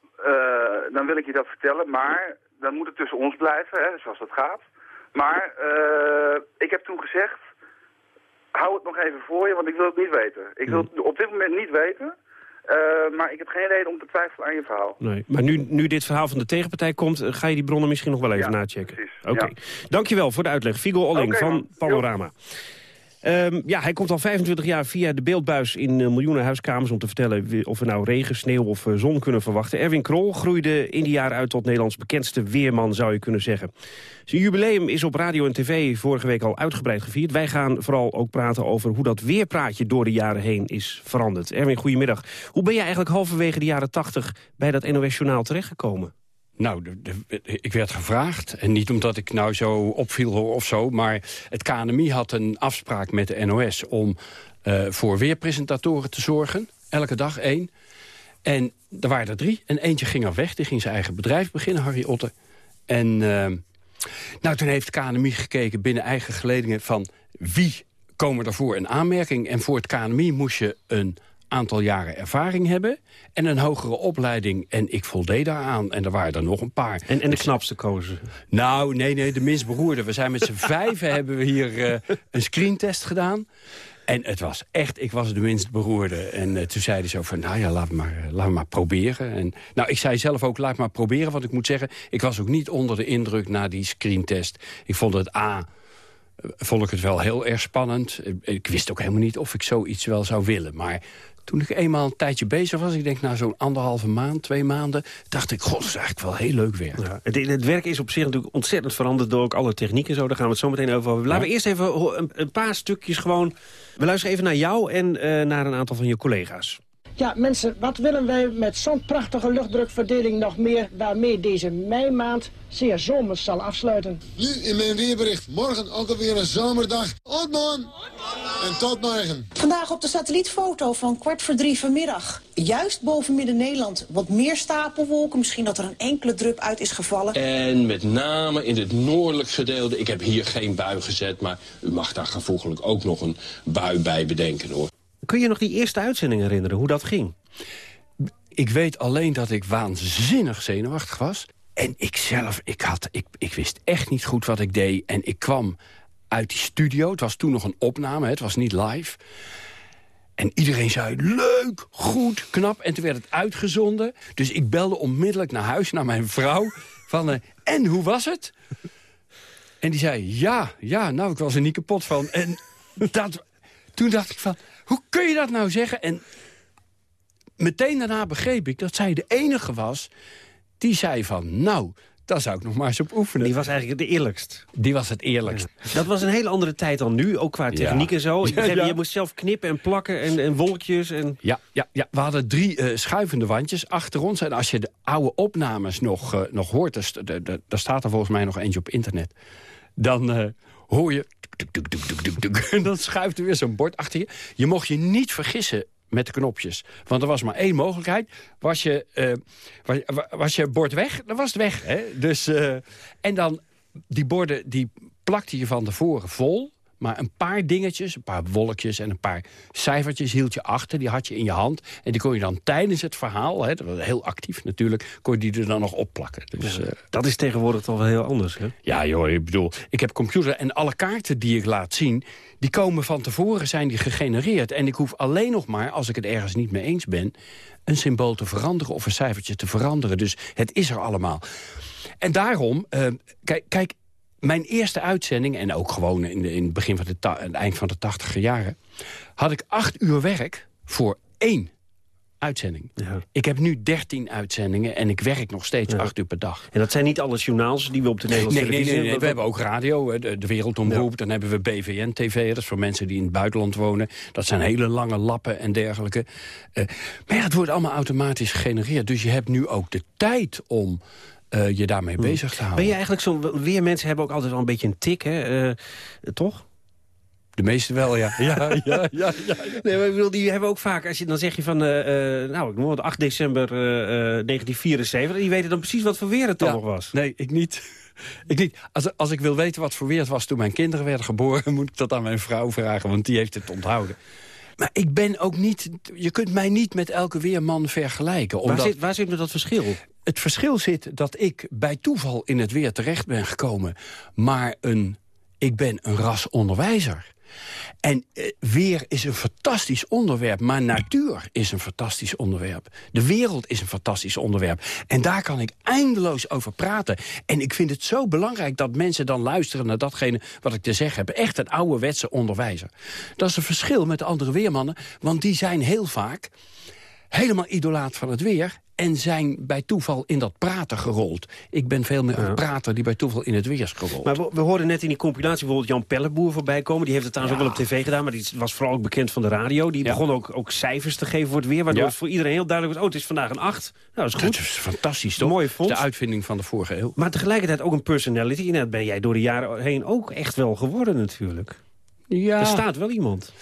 Speaker 17: dan wil ik je dat vertellen. Maar dan moet het tussen ons blijven, hè, zoals dat gaat. Maar ik heb toen gezegd, hou het nog even voor je, want ik wil het niet weten. Ik wil het op dit moment niet weten, uh, maar ik heb geen reden om te twijfelen aan je verhaal.
Speaker 13: Nee, maar nu, nu dit verhaal van de tegenpartij komt, ga je die bronnen misschien nog wel even
Speaker 17: ja,
Speaker 13: nachecken.
Speaker 17: Oké,
Speaker 13: okay. ja. dankjewel voor de uitleg. Figo Olling
Speaker 17: okay,
Speaker 13: van. Panorama. Um, ja, hij komt al 25 jaar via de beeldbuis in uh, miljoenen huiskamers... om te vertellen of we nou regen, sneeuw of uh, zon kunnen verwachten. Erwin Krol groeide in die jaren uit tot Nederlands bekendste weerman, zou je kunnen zeggen. Zijn jubileum is op radio en tv vorige week al uitgebreid gevierd. Wij gaan vooral ook praten over hoe dat weerpraatje door de jaren heen is veranderd. Erwin, goedemiddag. Hoe ben je eigenlijk halverwege de jaren 80 bij dat NOS-journaal terechtgekomen?
Speaker 18: Nou, ik werd gevraagd. En niet omdat ik nou zo opviel of zo. Maar het KNMI had een afspraak met de NOS om uh, voor weerpresentatoren te zorgen. Elke dag één. En er waren er drie. En eentje ging er weg. Die ging zijn eigen bedrijf beginnen, Harry Otter. En uh, nou, toen heeft KNMI gekeken binnen eigen geledingen van wie komen er voor een aanmerking. En voor het KNMI moest je een aantal jaren ervaring hebben... en een hogere opleiding. En ik voldeed daaraan. En er waren er nog een paar.
Speaker 13: En, en de knapste kozen?
Speaker 18: Nou, nee, nee, de minst beroerde. We zijn met z'n [LAUGHS] vijven hebben we hier uh, een screentest gedaan. En het was echt, ik was de minst beroerde. En uh, toen zeiden ze van, nou ja, laat maar, uh, laat maar proberen. En, nou, ik zei zelf ook, laat maar proberen. Want ik moet zeggen, ik was ook niet onder de indruk na die screentest. Ik vond het A, vond ik het wel heel erg spannend. Ik wist ook helemaal niet of ik zoiets wel zou willen. Maar toen ik eenmaal een tijdje bezig was, ik denk na zo'n anderhalve maand, twee maanden, dacht ik, god, dat is eigenlijk wel heel leuk werk.
Speaker 13: Ja, het, het, werk is op zich natuurlijk ontzettend veranderd door ook alle technieken zo. Daar gaan we het zo meteen over hebben. Laten ja. we eerst even een, een, paar stukjes gewoon... We luisteren even naar jou en uh, naar een aantal van je collega's.
Speaker 19: Ja, mensen, wat willen wij met zo'n prachtige luchtdrukverdeling nog meer... waarmee deze meimaand zeer zomers zal afsluiten?
Speaker 20: Nu in mijn weerbericht. Morgen ook alweer een zomerdag. Otman! En tot morgen.
Speaker 21: Vandaag op de satellietfoto van kwart voor drie vanmiddag. Juist boven Midden-Nederland wat meer stapelwolken. Misschien dat er een enkele drup uit is gevallen.
Speaker 22: En met name in het noordelijk gedeelte. Ik heb hier geen bui gezet, maar u mag daar gevoeglijk ook nog een bui bij bedenken hoor.
Speaker 13: Kun je nog die eerste uitzending herinneren, hoe dat ging?
Speaker 18: Ik weet alleen dat ik waanzinnig zenuwachtig was. En ik zelf, ik, had, ik, ik wist echt niet goed wat ik deed. En ik kwam uit die studio. Het was toen nog een opname, het was niet live. En iedereen zei, leuk, goed, knap. En toen werd het uitgezonden. Dus ik belde onmiddellijk naar huis, naar mijn vrouw. [LAUGHS] Van, uh, en hoe was het? En die zei, ja, ja, nou, ik was er niet kapot van. En dat, toen dacht ik van, hoe kun je dat nou zeggen? En meteen daarna begreep ik dat zij de enige was... die zei van, nou, daar zou ik nog maar eens op oefenen.
Speaker 13: Die was eigenlijk het eerlijkst.
Speaker 18: Die was het eerlijkst.
Speaker 13: Dat was een hele andere tijd dan nu, ook qua techniek
Speaker 18: Ja.
Speaker 13: en zo.
Speaker 18: Ja.
Speaker 13: Je moest zelf knippen en plakken en, en wolkjes. En...
Speaker 18: Ja, ja, ja, we hadden drie eh, schuivende wandjes achter ons. En als je de oude opnames nog, eh, nog hoort... er de- de- daar staat er volgens mij nog eentje op internet... dan eh, hoor je... tuk, tuk, tuk, en dan schuift er weer zo'n bord achter je. Je mocht je niet vergissen met de knopjes. Want er was maar één mogelijkheid. Was je, was, wa- was je bord weg, dan was het weg. Hè? Dus, eh, en dan, die borden die plakte je van tevoren vol... Maar een paar dingetjes, een paar wolkjes en een paar cijfertjes hield je achter. Die had je in je hand. En die kon je dan tijdens het verhaal, hè, dat was heel actief natuurlijk... kon je die er dan nog opplakken. Dus, eh,
Speaker 13: Dat is tegenwoordig toch wel heel anders, hè?
Speaker 18: ja, joh, ik bedoel, ik heb computer en alle kaarten die ik laat zien... die komen van tevoren, zijn die gegenereerd. En ik hoef alleen nog maar, als ik het ergens niet mee eens ben... een symbool te veranderen of een cijfertje te veranderen. Dus het is er allemaal. En daarom, eh, kijk, kijk, mijn eerste uitzending... en ook gewoon in, de, in het begin van de het eind van de tachtiger jaren... had ik acht uur werk voor één uitzending. Ik heb nu 13 uitzendingen en ik werk nog steeds acht uur per dag.
Speaker 13: En dat zijn niet alle journaals die we op de Nederlandse
Speaker 18: Nee, nee,
Speaker 13: televisie...
Speaker 18: nee, nee.
Speaker 13: Wat-
Speaker 18: we hebben ook radio, de, de Wereldomroep. Dan hebben we BVN-TV, dat is voor mensen die in het buitenland wonen. Dat zijn hele lange lappen en dergelijke. Eh, maar ja, het wordt allemaal automatisch gegenereerd. Dus je hebt nu ook de tijd om eh, je daarmee bezig te houden.
Speaker 13: Ben je eigenlijk zo... Weer mensen hebben ook altijd wel een beetje een tik, hè? Eh, toch?
Speaker 18: De meeste wel, [LAUGHS] ja. ja, ja, ja, ja.
Speaker 13: Nee, maar ik bedoel, die hebben ook vaak... Als je, dan zeg je van, eh, nou, ik noem het 8 december eh, 1974... die weten dan precies wat voor weer het dan nog was.
Speaker 18: Nee, ik niet. [LAUGHS] Ik niet. Als, als ik wil weten wat voor weer het was toen mijn kinderen werden geboren... [LAUGHS] moet ik dat aan mijn vrouw vragen, want die heeft het onthouden. Maar ik ben ook niet... Je kunt mij niet met elke weerman vergelijken.
Speaker 13: Waar,
Speaker 18: Omdat
Speaker 13: zit, waar zit me dat verschil?
Speaker 18: het verschil zit dat ik bij toeval in het weer terecht ben gekomen. Maar een, ik ben een ras onderwijzer. En eh, weer is een fantastisch onderwerp, maar natuur is een fantastisch onderwerp. De wereld is een fantastisch onderwerp. En daar kan ik eindeloos over praten. En ik vind het zo belangrijk dat mensen dan luisteren naar datgene wat ik te zeggen heb. Echt een ouderwetse onderwijzer. Dat is een verschil met de andere weermannen, want die zijn heel vaak helemaal idolaat van het weer... en zijn bij toeval in dat praten gerold. Ik ben veel meer een prater die bij toeval in het weer is gerold.
Speaker 13: Maar we, we hoorden net in die compilatie bijvoorbeeld Jan Pelleboer voorbij komen. Die heeft het trouwens ook wel op tv gedaan, maar die was vooral ook bekend van de radio. Die
Speaker 18: Ja.
Speaker 13: begon ook, ook cijfers te geven voor het weer, waardoor
Speaker 18: Ja.
Speaker 13: het voor iedereen heel duidelijk was... oh, het is vandaag een 8. Nou, dat is goed.
Speaker 18: Dat is fantastisch, toch?
Speaker 13: Mooie
Speaker 18: De
Speaker 13: fonds.
Speaker 18: uitvinding van de vorige eeuw.
Speaker 13: Maar tegelijkertijd ook een personality. En dat ben jij door de jaren heen ook echt wel geworden natuurlijk.
Speaker 18: Ja.
Speaker 13: Er staat wel iemand.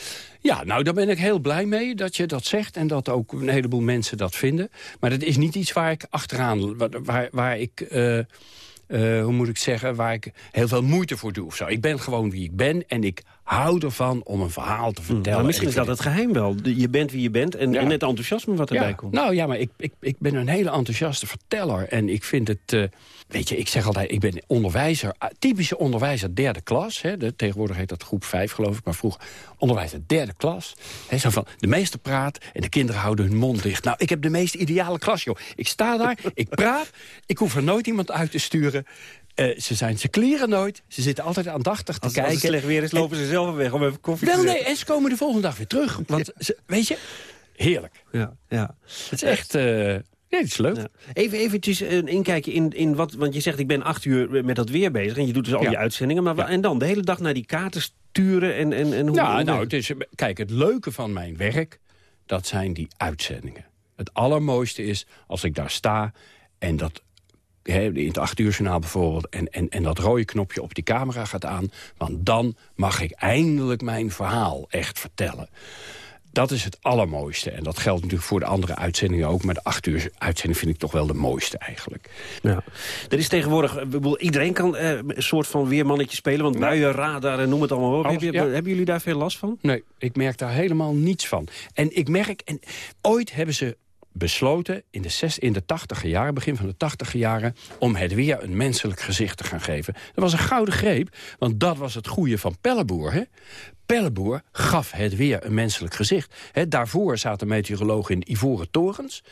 Speaker 18: Ja, nou, daar ben ik heel blij mee dat je dat zegt... en dat ook een heleboel mensen dat vinden. Maar dat is niet iets waar ik achteraan... waar, waar, waar ik... eh, eh, hoe moet ik zeggen, waar ik heel veel moeite voor doe. Of zo. Ik ben gewoon wie ik ben en ik hou ervan om een verhaal te vertellen.
Speaker 13: Maar misschien
Speaker 18: En
Speaker 13: is dat het geheim wel. Je bent wie je bent en,
Speaker 18: Ja.
Speaker 13: en het enthousiasme wat erbij
Speaker 18: ja,
Speaker 13: komt.
Speaker 18: Nou ja, maar ik, ik, ik ben een hele enthousiaste verteller. En ik vind het... eh, weet je, ik zeg altijd, ik ben onderwijzer. ah, Typische onderwijzer derde klas. Hè, de, tegenwoordig heet dat groep vijf, geloof ik. Maar vroeger onderwijzer derde klas. Hè, zo van, de meester praat en de kinderen houden hun mond dicht. Nou, ik heb de meest ideale klas, joh. Ik sta daar, ik praat. Ik hoef er nooit iemand uit te sturen. Eh, ze, zijn, ze kleren nooit. Ze zitten altijd aandachtig te
Speaker 13: Als,
Speaker 18: kijken.
Speaker 13: als het slecht weer is, lopen ze zelf weg om even koffie
Speaker 18: Wel
Speaker 13: te
Speaker 18: nee,
Speaker 13: zetten.
Speaker 18: en ze komen de volgende dag weer terug. Want, ze, weet je, heerlijk.
Speaker 13: Ja, ja.
Speaker 18: Het is echt... eh ja, het is leuk.
Speaker 13: Ja. Even eventjes een inkijkje in, in wat... Want je zegt, ik ben acht uur met dat weer bezig. En je doet dus al
Speaker 18: Ja.
Speaker 13: die uitzendingen. Maar en dan de hele dag naar die kaarten sturen en, en, en hoe...
Speaker 18: Ja, nou,
Speaker 13: werkt
Speaker 18: het is, kijk, het leuke van mijn werk... dat zijn die uitzendingen. Het allermooiste is als ik daar sta en dat in het acht uur journaal bijvoorbeeld... En, en, en dat rode knopje op die camera gaat aan... want dan mag ik eindelijk mijn verhaal echt vertellen. Dat is het allermooiste. En dat geldt natuurlijk voor de andere uitzendingen ook. Maar de acht uur uitzending vind ik toch wel de mooiste eigenlijk.
Speaker 13: Ja. Er is tegenwoordig... Iedereen kan eh, een soort van weermannetje spelen. Want buien, radar en noem het allemaal op. Hebben jullie daar veel last van?
Speaker 18: Nee, ik merk daar helemaal niets van. En ik merk... En ooit hebben ze besloten in de, zes, in tachtige jaren, begin van de tachtige jaren... om het weer een menselijk gezicht te gaan geven. Dat was een gouden greep, want dat was het goede van Pelleboer. Hè? Pelleboer gaf het weer een menselijk gezicht. daarvoor zaten meteorologen in ivoren torens.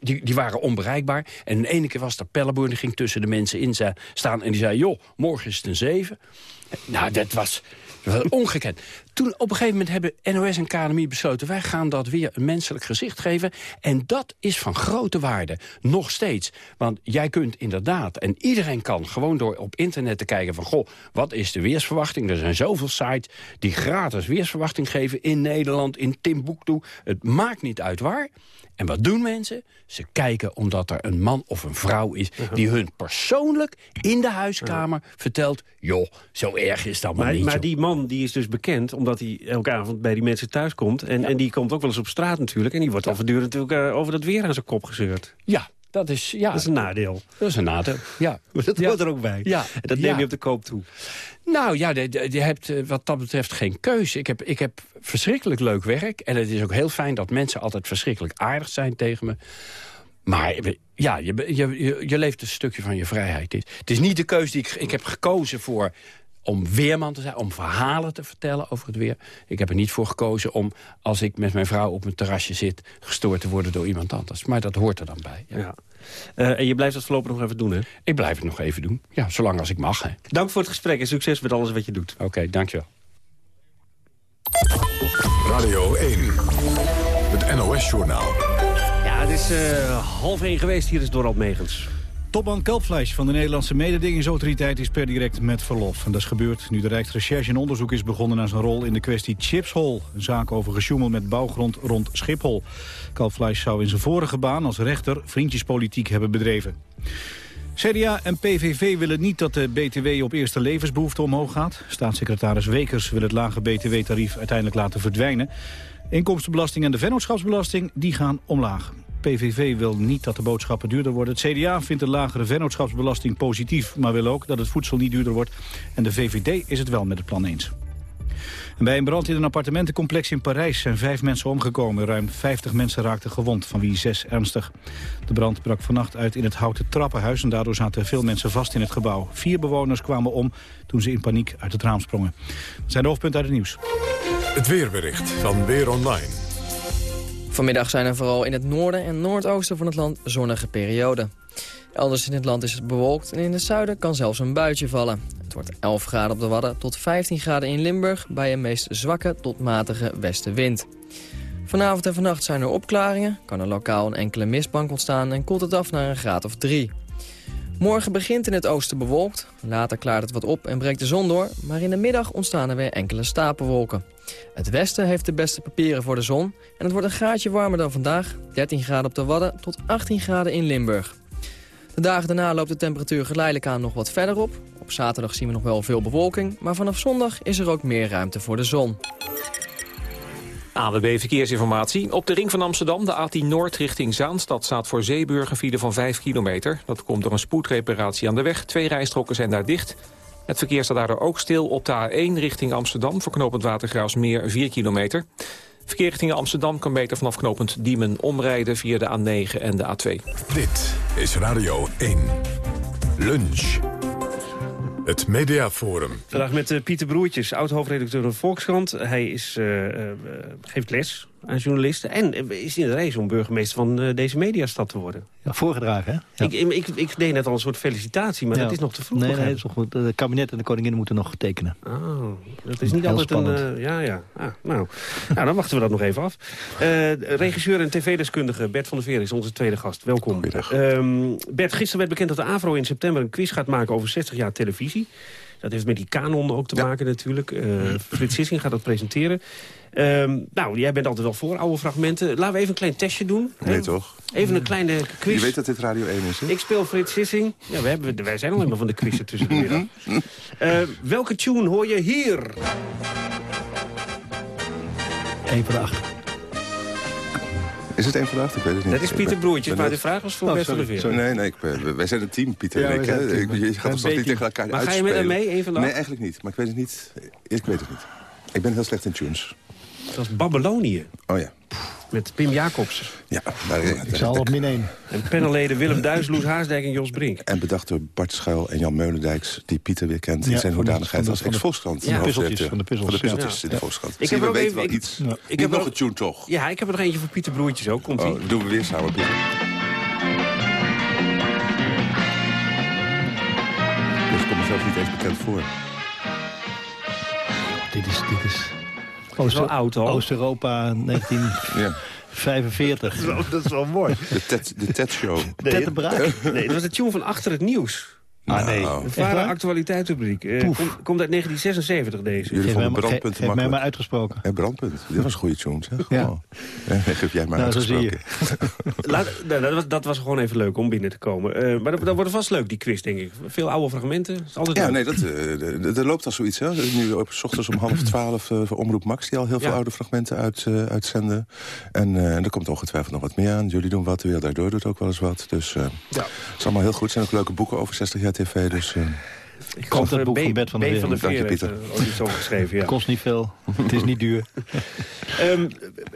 Speaker 18: die, die, waren onbereikbaar. En in ene keer was er Pelleboer, die ging tussen de mensen in staan... en die zei, joh, morgen is het een zeven. Nou, dat was, ongekend. Toen op een gegeven moment hebben NOS en KNMI besloten... wij gaan dat weer een menselijk gezicht geven. En dat is van grote waarde. Nog steeds. Want jij kunt inderdaad, en iedereen kan gewoon door op internet te kijken... van, goh, wat is de weersverwachting? Er zijn zoveel sites die gratis weersverwachting geven... in Nederland, in Timbuktu. Het maakt niet uit waar. En wat doen mensen? Ze kijken omdat er een man of een vrouw is... Die hun persoonlijk in de huiskamer vertelt... joh, zo erg is dat maar, maar niet.
Speaker 13: Maar die man die is dus bekend omdat hij elke avond bij die mensen thuis komt. En, en die komt ook wel eens op straat natuurlijk. En die wordt al voortdurend natuurlijk uh, over dat weer aan zijn kop gezeurd.
Speaker 18: Ja, dat is, ja.
Speaker 13: dat is een nadeel.
Speaker 18: Dat is een nadeel, ja. [LAUGHS]
Speaker 13: Maar dat hoort er ook bij. Ja. En dat neem je op de koop toe.
Speaker 18: Nou ja, je hebt eh, wat dat betreft geen keuze. Ik heb, ik heb verschrikkelijk leuk werk. En het is ook heel fijn dat mensen altijd verschrikkelijk aardig zijn tegen me. Maar ja, je, je, je leeft een stukje van je vrijheid. Het is niet de keuze die ik... Ik heb gekozen voor om weerman te zijn, om verhalen te vertellen over het weer. Ik heb er niet voor gekozen om, als ik met mijn vrouw op een terrasje zit... gestoord te worden door iemand anders. Maar dat hoort er dan bij. Ja.
Speaker 13: Uh, en je blijft dat voorlopig nog even doen, hè?
Speaker 18: Ik blijf het nog even doen. Ja, zolang als ik mag. Hè.
Speaker 13: Dank voor het gesprek en succes met alles wat je doet.
Speaker 18: Oké, okay, dankjewel.
Speaker 1: Radio 1, het NOS-journaal.
Speaker 13: Ja, het is uh, half één geweest. Hier is Dorald Megens.
Speaker 2: Topman Kalpfleisch van de Nederlandse mededingingsautoriteit is per direct met verlof. En dat is gebeurd nu de Rijksrecherche een onderzoek is begonnen naar zijn rol in de kwestie Chipshol. Een zaak over gesjoemel met bouwgrond rond Schiphol. Kalpfleisch zou in zijn vorige baan als rechter vriendjespolitiek hebben bedreven. CDA en PVV willen niet dat de BTW op eerste levensbehoeften omhoog gaat. Staatssecretaris Wekers wil het lage BTW-tarief uiteindelijk laten verdwijnen. Inkomstenbelasting en de vennootschapsbelasting die gaan omlaag. PVV wil niet dat de boodschappen duurder worden. Het CDA vindt de lagere vennootschapsbelasting positief... maar wil ook dat het voedsel niet duurder wordt. En de VVD is het wel met het plan eens. En bij een brand in een appartementencomplex in Parijs zijn vijf mensen omgekomen. Ruim 50 mensen raakten gewond, van wie zes ernstig. De brand brak vannacht uit in het houten trappenhuis... en daardoor zaten veel mensen vast in het gebouw. Vier bewoners kwamen om toen ze in paniek uit het raam sprongen. Dat zijn de hoofdpunten uit het nieuws.
Speaker 1: Het weerbericht van Weer Online.
Speaker 23: Vanmiddag zijn er vooral in het noorden en noordoosten van het land zonnige perioden. Elders in het land is het bewolkt en in het zuiden kan zelfs een buitje vallen. Het wordt 11 graden op de Wadden tot 15 graden in Limburg... bij een meest zwakke tot matige westenwind. Vanavond en vannacht zijn er opklaringen, kan er lokaal een enkele mistbank ontstaan... en koelt het af naar een graad of 3. Morgen begint in het oosten bewolkt. Later klaart het wat op en breekt de zon door. Maar in de middag ontstaan er weer enkele stapelwolken. Het westen heeft de beste papieren voor de zon. En het wordt een graadje warmer dan vandaag. 13 graden op de Wadden tot 18 graden in Limburg. De dagen daarna loopt de temperatuur geleidelijk aan nog wat verder op. Op zaterdag zien we nog wel veel bewolking. Maar vanaf zondag is er ook meer ruimte voor de zon.
Speaker 11: AWB Verkeersinformatie. Op de ring van Amsterdam, de A10 Noord richting Zaanstad... staat voor Zeeburger file van 5 kilometer. Dat komt door een spoedreparatie aan de weg. Twee rijstroken zijn daar dicht. Het verkeer staat daardoor ook stil op de A1 richting Amsterdam... voor knooppunt Watergraafsmeer 4 kilometer. Verkeer richting Amsterdam kan beter vanaf knooppunt Diemen omrijden... via de A9 en de A2.
Speaker 1: Dit is Radio 1. Lunch. Het Mediaforum.
Speaker 13: Vandaag met uh, Pieter Broertjes, oud-hoofdredacteur van Volkskrant. Hij is, uh, uh, geeft les aan journalisten. En is in de race om burgemeester van uh, deze mediastad te worden.
Speaker 24: Ja, voorgedragen, hè?
Speaker 13: Ja. Ik, ik, ik, deed net al een soort felicitatie, maar dat is nog te vroeg.
Speaker 24: Nee, nee, dat is nog goed. Het kabinet en de koningin moeten nog tekenen.
Speaker 13: Oh, dat is niet altijd spannend. een... Uh, ja, ja. Ah, nou. nou, dan wachten we dat nog even af. Uh, regisseur en tv-deskundige Bert van der Veer is onze tweede gast. Welkom. Um, Bert, gisteren werd bekend dat de AVRO in september een quiz gaat maken over 60 jaar televisie. Dat heeft met die kanon ook te maken natuurlijk. Uh, Frits Sissing gaat dat presenteren. Ehm, nou, jij bent altijd wel voor oude fragmenten. Laten we even een klein testje doen.
Speaker 25: Nee, toch?
Speaker 13: Even een kleine quiz.
Speaker 25: Je weet dat dit Radio 1 is, hè?
Speaker 13: Ik speel Frits Sissing. Ja, we hebben, wij zijn al helemaal van de quizzen tussen de middag. Uh, [LAUGHS] welke tune hoor je hier?
Speaker 24: Eén van de acht.
Speaker 25: Is het één van de acht? Ik weet het niet.
Speaker 13: Dat is Pieter Broertjes, maar de vraag was voor oh, Bert van der Veer.
Speaker 25: Nee, nee, ik, wij zijn een team, Pieter ja, en ik. Hè? ik je gaat ons nog niet tegen elkaar
Speaker 13: maar
Speaker 25: uitspelen.
Speaker 13: ga je met hem mee, één van de
Speaker 25: Nee, eigenlijk niet. Maar ik weet het niet. Ik weet het niet. Ik ben heel slecht in tunes.
Speaker 13: Dat was Babylonië.
Speaker 25: Oh ja.
Speaker 13: Met Pim Jacobs.
Speaker 25: Ja.
Speaker 24: Maar, ik zal op min 1.
Speaker 13: En panelleden Willem Duis, Loes Haasdijk en Jos Brink.
Speaker 25: En bedacht door Bart Schuil en Jan Meulendijks... die Pieter weer kent in zijn hoedanigheid als ex-Volkskrant.
Speaker 24: Ja, puzzeltjes, van de puzzels.
Speaker 25: Van de puzzeltjes in de Volkskrant.
Speaker 13: Ik heb
Speaker 25: er
Speaker 13: even,
Speaker 25: wel
Speaker 13: ik,
Speaker 25: iets. Ik heb nog een tune toch?
Speaker 13: Ja, ik heb er nog eentje voor Pieter Broertjes ook. Komt
Speaker 25: oh, doen we weer samen, Pieter. Dus ik kom mezelf niet eens bekend voor.
Speaker 24: Dit is... Dit is...
Speaker 13: Oost-Europa, [LAUGHS]
Speaker 24: 1945.
Speaker 25: Ja.
Speaker 24: dat is wel mooi.
Speaker 25: De Ted, de Ted Show.
Speaker 24: Nee, Ted de Braak.
Speaker 13: Nee, dat was de tune van Achter het Nieuws.
Speaker 24: Ah, nee.
Speaker 25: Nou.
Speaker 13: De Vara actualiteitsrubriek. Uh, komt, komt uit 1976 deze.
Speaker 25: Jullie vonden brandpunten
Speaker 24: Geef mij maar uitgesproken.
Speaker 25: Hè, brandpunt. Dit was een goede tune, zeg.
Speaker 24: Ja.
Speaker 25: Oh. Ja, geef jij maar
Speaker 24: Nou, zo zie
Speaker 25: uitgesproken. [LAUGHS]
Speaker 13: Laat, nou, dat, was, dat was gewoon even leuk om binnen te komen. Uh, maar dat, dat wordt vast leuk, die quiz, denk ik. Veel oude fragmenten. Is altijd
Speaker 25: Ja,
Speaker 13: leuk.
Speaker 25: nee, dat, uh, er loopt al zoiets. Hè? Nu op s ochtends om half twaalf uh, voor Omroep Max... die al heel veel
Speaker 13: Ja.
Speaker 25: oude fragmenten uit, uh, uitzenden. En, uh, er komt ongetwijfeld nog wat meer aan. Jullie doen wat, de wereld daardoor doet ook wel eens wat. Dus uh,
Speaker 13: Ja.
Speaker 25: het is allemaal heel goed. Er zijn ook leuke boeken over 60 jaar tv. Dus, uh,
Speaker 13: Ik
Speaker 24: Komt het
Speaker 13: eh,
Speaker 24: boek
Speaker 13: B-
Speaker 24: van Bert van der
Speaker 13: B
Speaker 24: Veer.
Speaker 13: van heeft,
Speaker 25: Pieter.
Speaker 13: eh, ook iets over geschreven, ja.
Speaker 24: Kost niet veel. [LAUGHS] Het is niet duur. [LAUGHS]
Speaker 13: Ehm,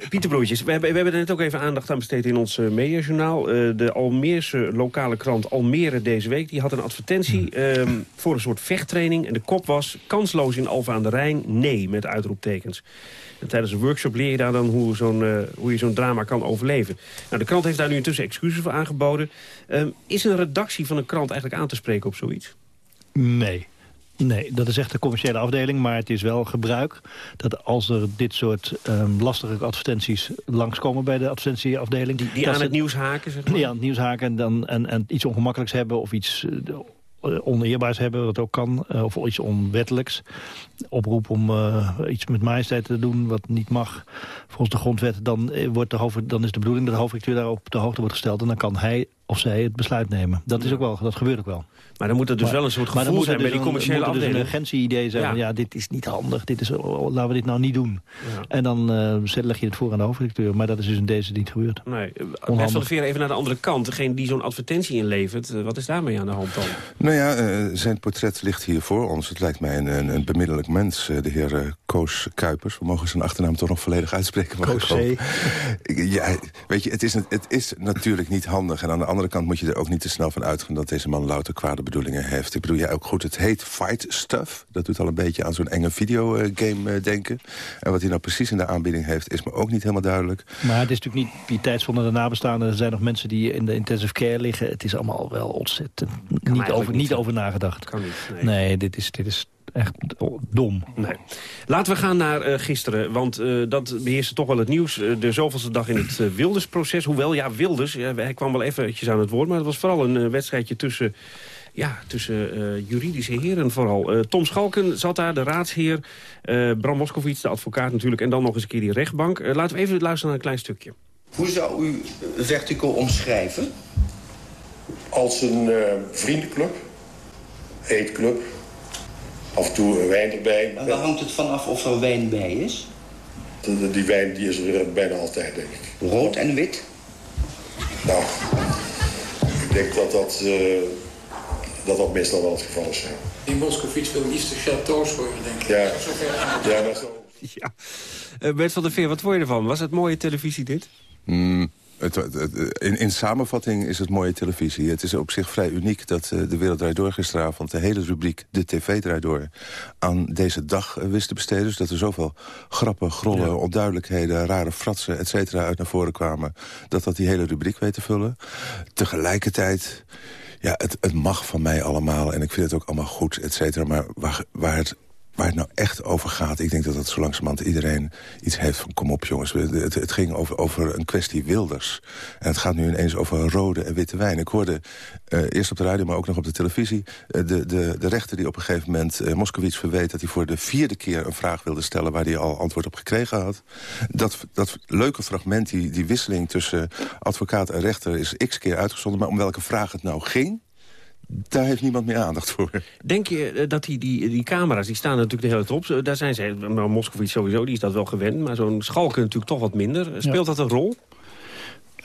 Speaker 13: Pieter Broertjes, we hebben, we hebben er net ook even aandacht aan besteed in ons uh, mediajournaal. Uh, de Almeerse lokale krant Almere deze week die had een advertentie ehm, voor een soort vechttraining. En de kop was kansloos in Alfa aan de Rijn, nee, met uitroeptekens. En tijdens een workshop leer je daar dan hoe, zo'n, uh, hoe je zo'n drama kan overleven. Nou, de krant heeft daar nu intussen excuses voor aangeboden. Um, is een redactie van een krant eigenlijk aan te spreken op zoiets?
Speaker 24: Nee. Nee, dat is echt de commerciële afdeling. Maar het is wel gebruik dat als er dit soort um, lastige advertenties langskomen bij de advertentieafdeling...
Speaker 13: Die, die aan het nieuws haken, zeg maar?
Speaker 24: Die aan het nieuws haken en, dan, en, en iets ongemakkelijks hebben of iets... Uh, oneerbaars hebben, wat ook kan, uh, of iets onwettelijks. Oproep om uh, iets met majesteit te doen wat niet mag volgens de grondwet... dan, wordt de hoofd, dan is de bedoeling dat de hoofdrecteur daarop op de hoogte wordt gesteld... en dan kan hij of zij het besluit nemen. Dat, is ook wel, dat gebeurt ook wel.
Speaker 13: Maar dan moet er dus
Speaker 24: maar,
Speaker 13: wel een soort gevoel zijn bij die commerciële
Speaker 24: afdeling. Er dus een agentie-idee zijn ja. van ja, dit is niet handig, dit is, oh, laten we dit nou niet doen. Ja. En dan uh, leg je het voor aan de hoofdredacteur. Maar dat is dus in deze niet gebeurd.
Speaker 13: Nee. Bert van de Veer even naar de andere kant. Degene die zo'n advertentie inlevert, uh, wat is daarmee aan de hand dan?
Speaker 25: Nou ja, uh, zijn portret ligt hier voor ons. Het lijkt mij een, een, een bemiddelijk mens, de heer Koos Kuipers. We mogen zijn achternaam toch nog volledig uitspreken.
Speaker 24: Koos C. [LAUGHS]
Speaker 25: Ja, weet je, het is, het is natuurlijk niet handig. En aan de andere kant moet je er ook niet te snel van uitgaan... dat deze man louter kwade bedoelingen heeft. Ik bedoel, ja, ook goed, het heet Fight Stuff. Dat doet al een beetje aan zo'n enge videogame uh, denken. En wat hij nou precies in de aanbieding heeft, is me ook niet helemaal duidelijk.
Speaker 24: Maar het is natuurlijk niet die tijdsvonden de nabestaanden. Er zijn nog mensen die in de intensive care liggen. Het is allemaal wel ontzettend niet over, niet, over nagedacht.
Speaker 13: Kan niet, nee.
Speaker 24: nee, dit is... Dit is echt dom.
Speaker 13: Nee. Laten we gaan naar uh, gisteren, want uh, dat beheerste toch wel het nieuws. Uh, de zoveelste dag in het Wilders-proces. Hoewel, ja, Wilders, ja, hij kwam wel eventjes aan het woord... maar het was vooral een wedstrijdje tussen... Ja, tussen uh, juridische heren vooral. Uh, Tom Schalken zat daar, de raadsheer. Uh, Bram Moskowitz, de advocaat natuurlijk. En dan nog eens een keer die rechtbank. laten we even luisteren naar een klein stukje.
Speaker 26: Hoe zou u Vertical omschrijven?
Speaker 27: Als een vriendenclub. Eetclub. Af en toe een wijn erbij.
Speaker 26: En waar hangt het vanaf of er wijn bij is?
Speaker 27: De, de, die wijn die is er bijna altijd, denk ik.
Speaker 26: Rood en wit?
Speaker 27: Nou, ik denk dat dat, uh, dat, dat meestal wel het geval is. Ja.
Speaker 15: Die Moskovits wil liefst de chateaus worden, denk ik.
Speaker 27: Ja, ja maar zo.
Speaker 13: Ja. Uh, Bert van der Veer, wat vond je ervan? Was het mooie televisie dit?
Speaker 25: Mm. Het, het, het, in, in, samenvatting is het mooie televisie. Het is op zich vrij uniek dat uh, de Wereld Draait Door gisteravond... de hele rubriek De TV Draait Door aan deze dag uh, wist te besteden. Dus dat er zoveel grappen, grollen, ja. onduidelijkheden... rare fratsen, et cetera, uit naar voren kwamen... dat dat die hele rubriek weet te vullen. Tegelijkertijd... Ja, het, het mag van mij allemaal en ik vind het ook allemaal goed, et cetera. Maar waar, waar het waar het nou echt over gaat... ik denk dat dat zo langzamerhand iedereen iets heeft van... kom op jongens, het, het ging over, over een kwestie Wilders. En het gaat nu ineens over rode en witte wijn. Ik hoorde uh, eerst op de radio, maar ook nog op de televisie... Uh, de, de, de rechter die op een gegeven moment uh, Moskowitz verweet... dat hij voor de vierde keer een vraag wilde stellen... waar hij al antwoord op gekregen had. Dat, dat leuke fragment, die, die wisseling tussen advocaat en rechter... is x keer uitgezonden, maar om welke vraag het nou ging daar heeft niemand meer aandacht voor.
Speaker 13: Denk je eh, dat die, die, die camera's, die staan natuurlijk de hele top. Daar zijn ze, maar Moskowitz sowieso, die is dat wel gewend. Maar zo'n schalken natuurlijk toch wat minder. Speelt dat een rol?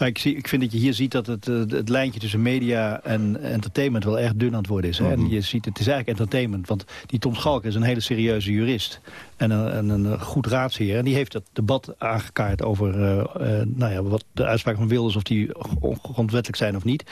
Speaker 24: Ik, zie, ik vind dat je hier ziet dat het, het lijntje tussen media en entertainment wel erg dun aan het worden is. Hè? En je ziet, het is eigenlijk entertainment. Want die Tom Schalk is een hele serieuze jurist en een, en een goed raadsheer. En die heeft het debat aangekaart over uh, uh, nou ja, wat de uitspraak van Wilders... of die grondwettelijk zijn of niet.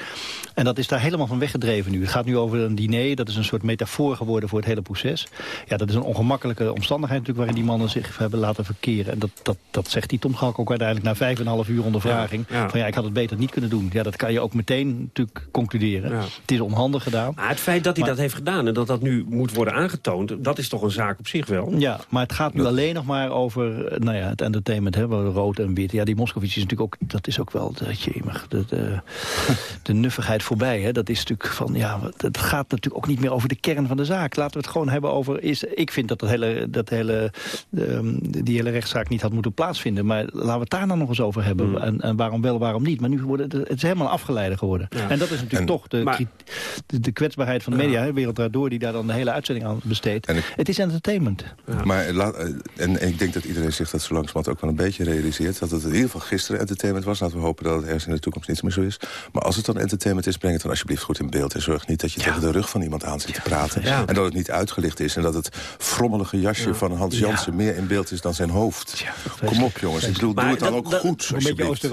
Speaker 24: En dat is daar helemaal van weggedreven nu. Het gaat nu over een diner. Dat is een soort metafoor geworden voor het hele proces. Ja, dat is een ongemakkelijke omstandigheid natuurlijk... waarin die mannen zich hebben laten verkeren. En dat, dat, dat zegt die Tom Schalk ook uiteindelijk na vijf en een half uur ondervraging. Ja, Van ja, ik had het beter niet kunnen doen. Ja, dat kan je ook meteen natuurlijk concluderen. Ja. Het is onhandig gedaan.
Speaker 13: Maar het feit dat hij dat heeft gedaan en dat dat nu moet worden aangetoond... dat is toch een zaak op zich wel?
Speaker 24: Ja, maar het gaat nu alleen nog maar over eh, nou ja, het entertainment, hè, rood en wit. Ja, die Moskovits is natuurlijk ook, dat is ook wel, dat je de, de, [LAUGHS] de nuffigheid voorbij. Hè. Dat is natuurlijk van, ja, het gaat natuurlijk ook niet meer over de kern van de zaak. Laten we het gewoon hebben over, is, ik vind dat, dat hele, dat hele, um, die hele rechtszaak niet had moeten plaatsvinden. Maar laten we het daar dan nog eens over hebben. Mm. En, en, waarom wel, waarom niet. Maar nu worden het, het is helemaal afgeleide geworden. Ja. En dat is natuurlijk toch de, maar, de, de, kwetsbaarheid van de media, ja. Wereld Daardoor, die daar dan de hele uitzending aan besteedt. Ik, het is entertainment.
Speaker 25: Ja. Maar laat, en, en, ik denk dat iedereen zich dat zo langzamerhand ook wel een beetje realiseert. Dat het in ieder geval gisteren entertainment was. Laten we hopen dat het ergens in de toekomst niet meer zo is. Maar als het dan entertainment is, breng het dan alsjeblieft goed in beeld. En zorg niet dat je tegen de rug van iemand aan zit te praten. En dat het niet uitgelicht is. En dat het frommelige jasje van Hans Jansen meer in beeld is dan zijn hoofd. Kom op jongens, ik bedoel, doe het dan ook goed.
Speaker 24: Een beetje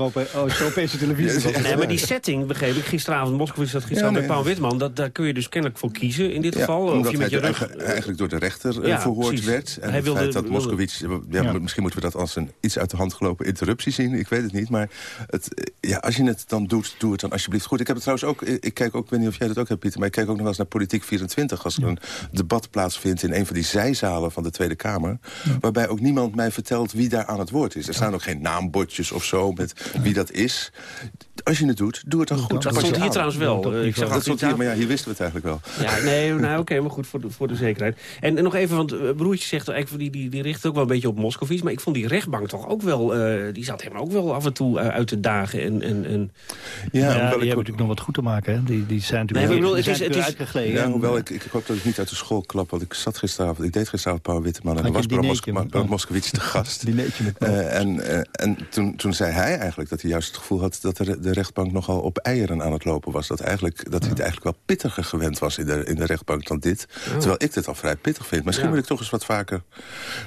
Speaker 24: Oost-Europese televisie.
Speaker 13: nee, maar die setting, begreep ik, gisteravond, Moskowitz dat gisteravond ja, nee. met Paul Witman... Dat, daar kun je dus kennelijk voor kiezen in dit geval.
Speaker 25: Omdat of je met je rug... eigenlijk door de rechter verhoord precies. werd. En hij het feit dat Moskowitz ja, Misschien moeten we dat als een iets uit de hand gelopen interruptie zien. Ik weet het niet. Maar het, ja, als je het dan doet, doe het dan alsjeblieft goed. Ik heb het trouwens ook... Ik kijk ook, ik weet niet of jij dat ook hebt, Pieter... maar ik kijk ook nog wel eens naar Politiek 24... als er een debat plaatsvindt in een van die zijzalen van de Tweede Kamer... waarbij ook niemand mij vertelt wie daar aan het woord is. Er staan ook geen naambordjes of zo met wie dat is als je het doet, doe het dan goed.
Speaker 13: Dat stond hier trouwens wel.
Speaker 25: Uh, ik zag dat stond hier, maar ja, hier wisten we het eigenlijk
Speaker 13: wel. Ja, nee, [LAUGHS] nou, oké, maar goed, voor de, voor de zekerheid. En, en nog even, want uh, Broertje zegt eigenlijk, die, die, die richt ook wel een beetje op Moscovici. Maar ik vond die rechtbank toch ook wel, uh, die zat hem ook wel af en toe uit de dagen. En, en, en...
Speaker 24: Ja, ja die hebben natuurlijk nog wat goed te maken. Hè? Die, die zijn natuurlijk nee, bedoel, het is, het is, uitgegleden.
Speaker 25: Ja, hoewel ik, ik hoop dat ik niet uit de school klap. Want ik zat gisteravond, ik deed gisteravond Paul Witteman. En er was Bram Moskowitz te gast. [LAUGHS] En, en toen, toen zei hij eigenlijk dat hij juist het gevoel had... dat de, rechtbank nogal op eieren aan het lopen was. Dat, eigenlijk, dat hij het eigenlijk wel pittiger gewend was in de, in de rechtbank dan dit. Terwijl ik dit al vrij pittig vind. Misschien moet ik toch eens wat vaker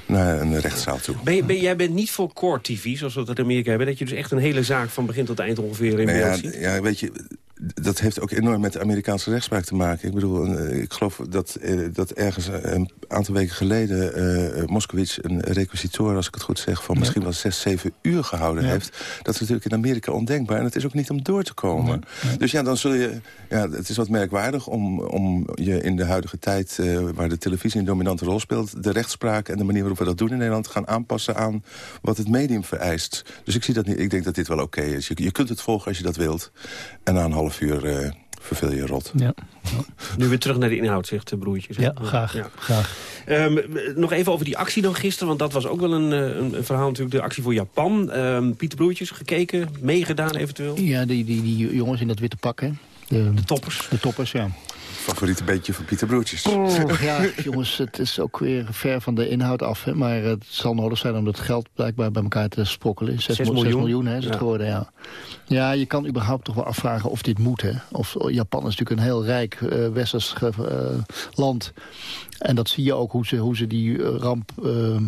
Speaker 25: naar een rechtszaal toe.
Speaker 13: Ben, ben, jij bent niet voor core TV, zoals we dat in Amerika hebben. Dat je dus echt een hele zaak van begin tot eind ongeveer in
Speaker 25: nee, ja, ja, weet je dat heeft ook enorm met de Amerikaanse rechtspraak te maken. Ik bedoel, eh, ik geloof dat, eh, dat ergens een aantal weken geleden... Uh, Moskowitz een requisitor, als ik het goed zeg... van misschien wel zes, zeven uur gehouden heeft. Dat is natuurlijk in Amerika ondenkbaar. En het is ook niet om door te komen. Dus ja, dan zul je... Ja, het is wat merkwaardig om, om je in de huidige tijd... Uh, waar de televisie een dominante rol speelt... de rechtspraak en de manier waarop we dat doen in Nederland... gaan aanpassen aan wat het medium vereist. Dus ik zie dat niet. Ik denk dat dit wel oké is. Je, je kunt het volgen als je dat wilt. En na een half uur uh, verveel je rot. Ja.
Speaker 13: Nu weer terug naar de inhoud, zegt de broertje.
Speaker 24: Ja, graag. Ja. graag.
Speaker 13: Um, nog even over die actie dan gisteren, want dat was ook wel een, een, een verhaal natuurlijk. De actie voor Japan. Um, Pieter Broertjes, gekeken, meegedaan eventueel?
Speaker 24: Ja, die, die, die jongens in dat witte pak, hè.
Speaker 13: De, de toppers.
Speaker 24: De toppers, ja
Speaker 25: favoriete beetje van Pieter Broertjes.
Speaker 24: Oh, ja, [LAUGHS] jongens, het is ook weer ver van de inhoud af. Hè, maar het zal nodig zijn om dat geld blijkbaar bij elkaar te sprokkelen. 6, 6 miljoen, 6 miljoen hè, is het geworden, ja. Ja, je kan überhaupt toch wel afvragen of dit moet. Hè. Of, Japan is natuurlijk een heel rijk uh, westers uh, land. En dat zie je ook hoe ze, hoe ze die uh, ramp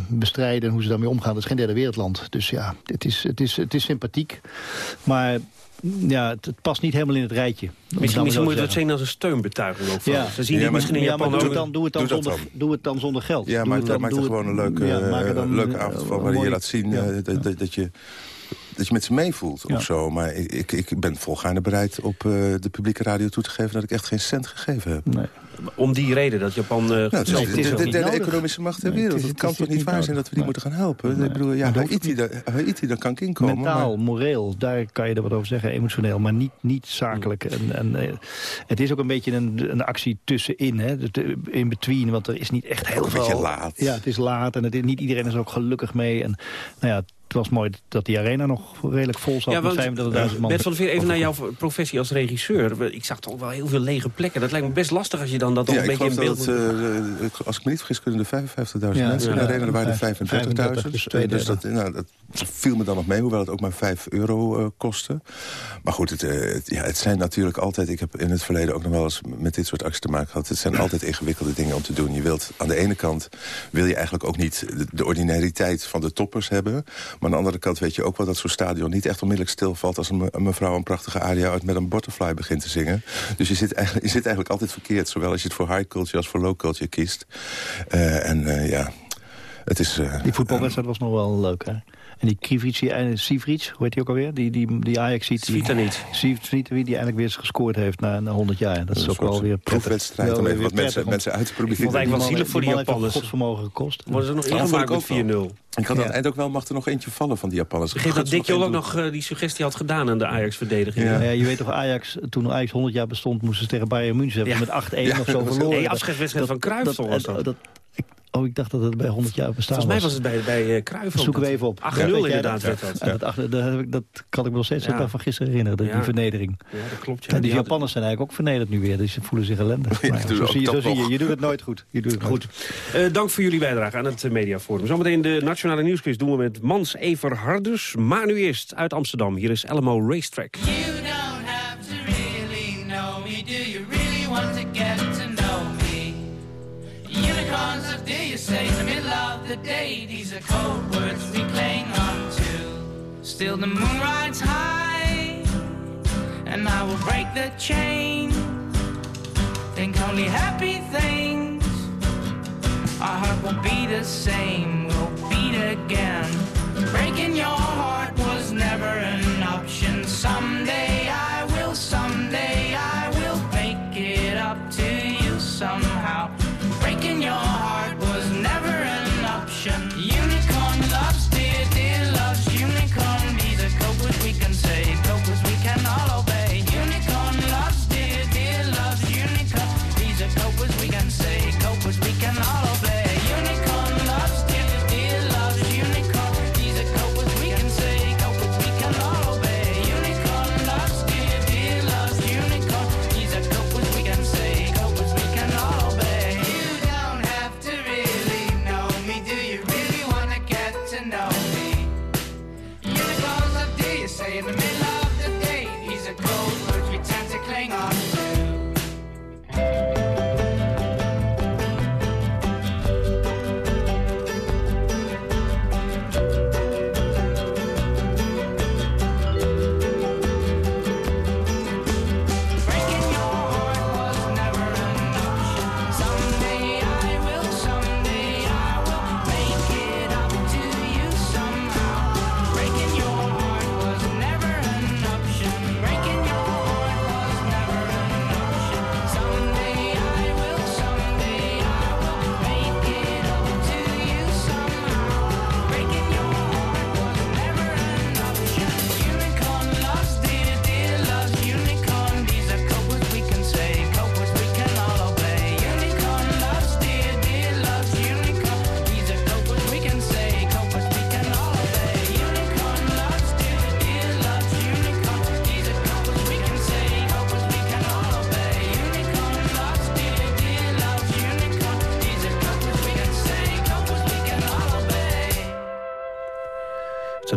Speaker 24: bestrijden en hoe ze daarmee omgaan. Dat is geen derde wereldland. Dus ja, het is, het is, het is sympathiek. Maar ja, het, het, past niet helemaal in het rijtje.
Speaker 13: Misschien, misschien moet je het zien als een steunbetuiging. Ook ja. Ze zien ja, misschien in Japan
Speaker 24: doe, het dan, doe, het dan zonder, doe het dan zonder geld.
Speaker 25: Ja, maak, dan, maak er gewoon een leuke, ja, dan, leuke avond van waarin je laat zien uh, dat, dat, dat, je dat je met ze meevoelt of zo. Maar ik, ik ben volgaande bereid op uh, de publieke radio toe te geven... dat ik echt geen cent gegeven heb.
Speaker 13: Nee.
Speaker 28: Om die reden dat Japan... Uh,
Speaker 25: nou, het is, de, de, de derde economische macht ter wereld. het, kan toch niet waar zijn dat we die moeten gaan helpen? Ik bedoel, ja, Haiti, daar, Haiti, daar kan ik inkomen.
Speaker 24: Mentaal, moreel, daar kan je er wat over zeggen. Emotioneel, maar niet, niet zakelijk. En, en, uh, het is ook een beetje een, een actie tussenin, hè? in between. Want er is niet echt heel veel...
Speaker 25: Een beetje laat.
Speaker 24: Ja, het is laat en het is, niet iedereen is er ook gelukkig mee. En nou ja, het was mooi dat die arena nog redelijk vol zat ja, met 35.000 man.
Speaker 28: Bert van der Veer, even naar jouw professie als regisseur. Ik zag toch wel heel veel lege plekken. Dat lijkt me best lastig als je dan dat ja, een beetje in beeld...
Speaker 25: Dat, uh, als ik me niet vergis kunnen er 55.000 ja, mensen in de arena. Er waren er 35.000. Dus, dus dat, nou, dat viel me dan nog mee, hoewel het ook maar 5 euro uh, kostte. Maar goed, het, uh, het, ja, het zijn natuurlijk altijd... Ik heb in het verleden ook nog wel eens met dit soort acties te maken gehad. Het zijn altijd ingewikkelde dingen om te doen. Je wilt aan de ene kant wil je eigenlijk ook niet de, de ordinariteit van de toppers hebben. Maar aan de andere kant weet je ook wel dat zo'n stadion niet echt onmiddellijk stilvalt... als een, een, mevrouw een prachtige aria uit met een butterfly begint te zingen. Dus je zit, eigenlijk, je zit eigenlijk altijd verkeerd. Zowel als je het voor high culture als voor low culture kiest. Uh, en uh, ja, het is... Uh,
Speaker 24: die voetbalwedstrijd was nog wel leuk, hè? En die Kivici en Sivric, hoe heet die ook alweer? Die, die, die Ajax ziet.
Speaker 28: Svitanic.
Speaker 24: Svitanic, die eigenlijk weer eens gescoord heeft na, na 100 jaar. Dat is ook wel weer
Speaker 25: proefwedstrijd om even wat mensen, mensen uit te proberen.
Speaker 28: Ik vond eigenlijk wel zielig voor die Japanners.
Speaker 24: godsvermogen gekost.
Speaker 28: Worden ze nog ingemaakt met 4-0.
Speaker 25: Ik had aan het eind ook wel, mag er nog eentje vallen van die Japanners.
Speaker 28: Begreep dat Dick Jol ook nog uh, die suggestie had gedaan aan de Ajax-verdediging.
Speaker 24: Ja. ja. je weet toch, Ajax, toen Ajax 100 jaar bestond, moesten ze tegen Bayern München hebben. Met 8-1 of zo [LAUGHS] verloren.
Speaker 28: Nee, afscheidswedstrijd van Cruijff was dat.
Speaker 24: Oh, ik dacht dat het bij 100 jaar bestaan
Speaker 28: Volgens mij was het bij, bij uh, Cruijff.
Speaker 24: Zoeken we even op.
Speaker 28: 8-0 inderdaad werd dat.
Speaker 24: Ja. Dat, dat, dat, kan ik me nog steeds ja. van gisteren herinneren, die vernedering.
Speaker 28: Ja, dat klopt. Ja.
Speaker 24: En die, Japanners zijn eigenlijk ook vernederd nu weer, dus ze voelen zich ellendig. [LAUGHS] Maar, zo, zie je, zo zie je, je doet het nooit goed. Je doet het
Speaker 28: goed. Uh, dank voor jullie bijdrage aan het uh, Mediaforum. Zometeen de Nationale Nieuwsquiz doen we met Mans Ever Hardus. Maar nu eerst uit Amsterdam. Hier is Elmo Racetrack. You the day? These are cold words we cling on to. Still the moon rides high, and I will break the chain. Think only happy things. Our heart will be the same, we'll beat again. Breaking your heart was never an option. Someday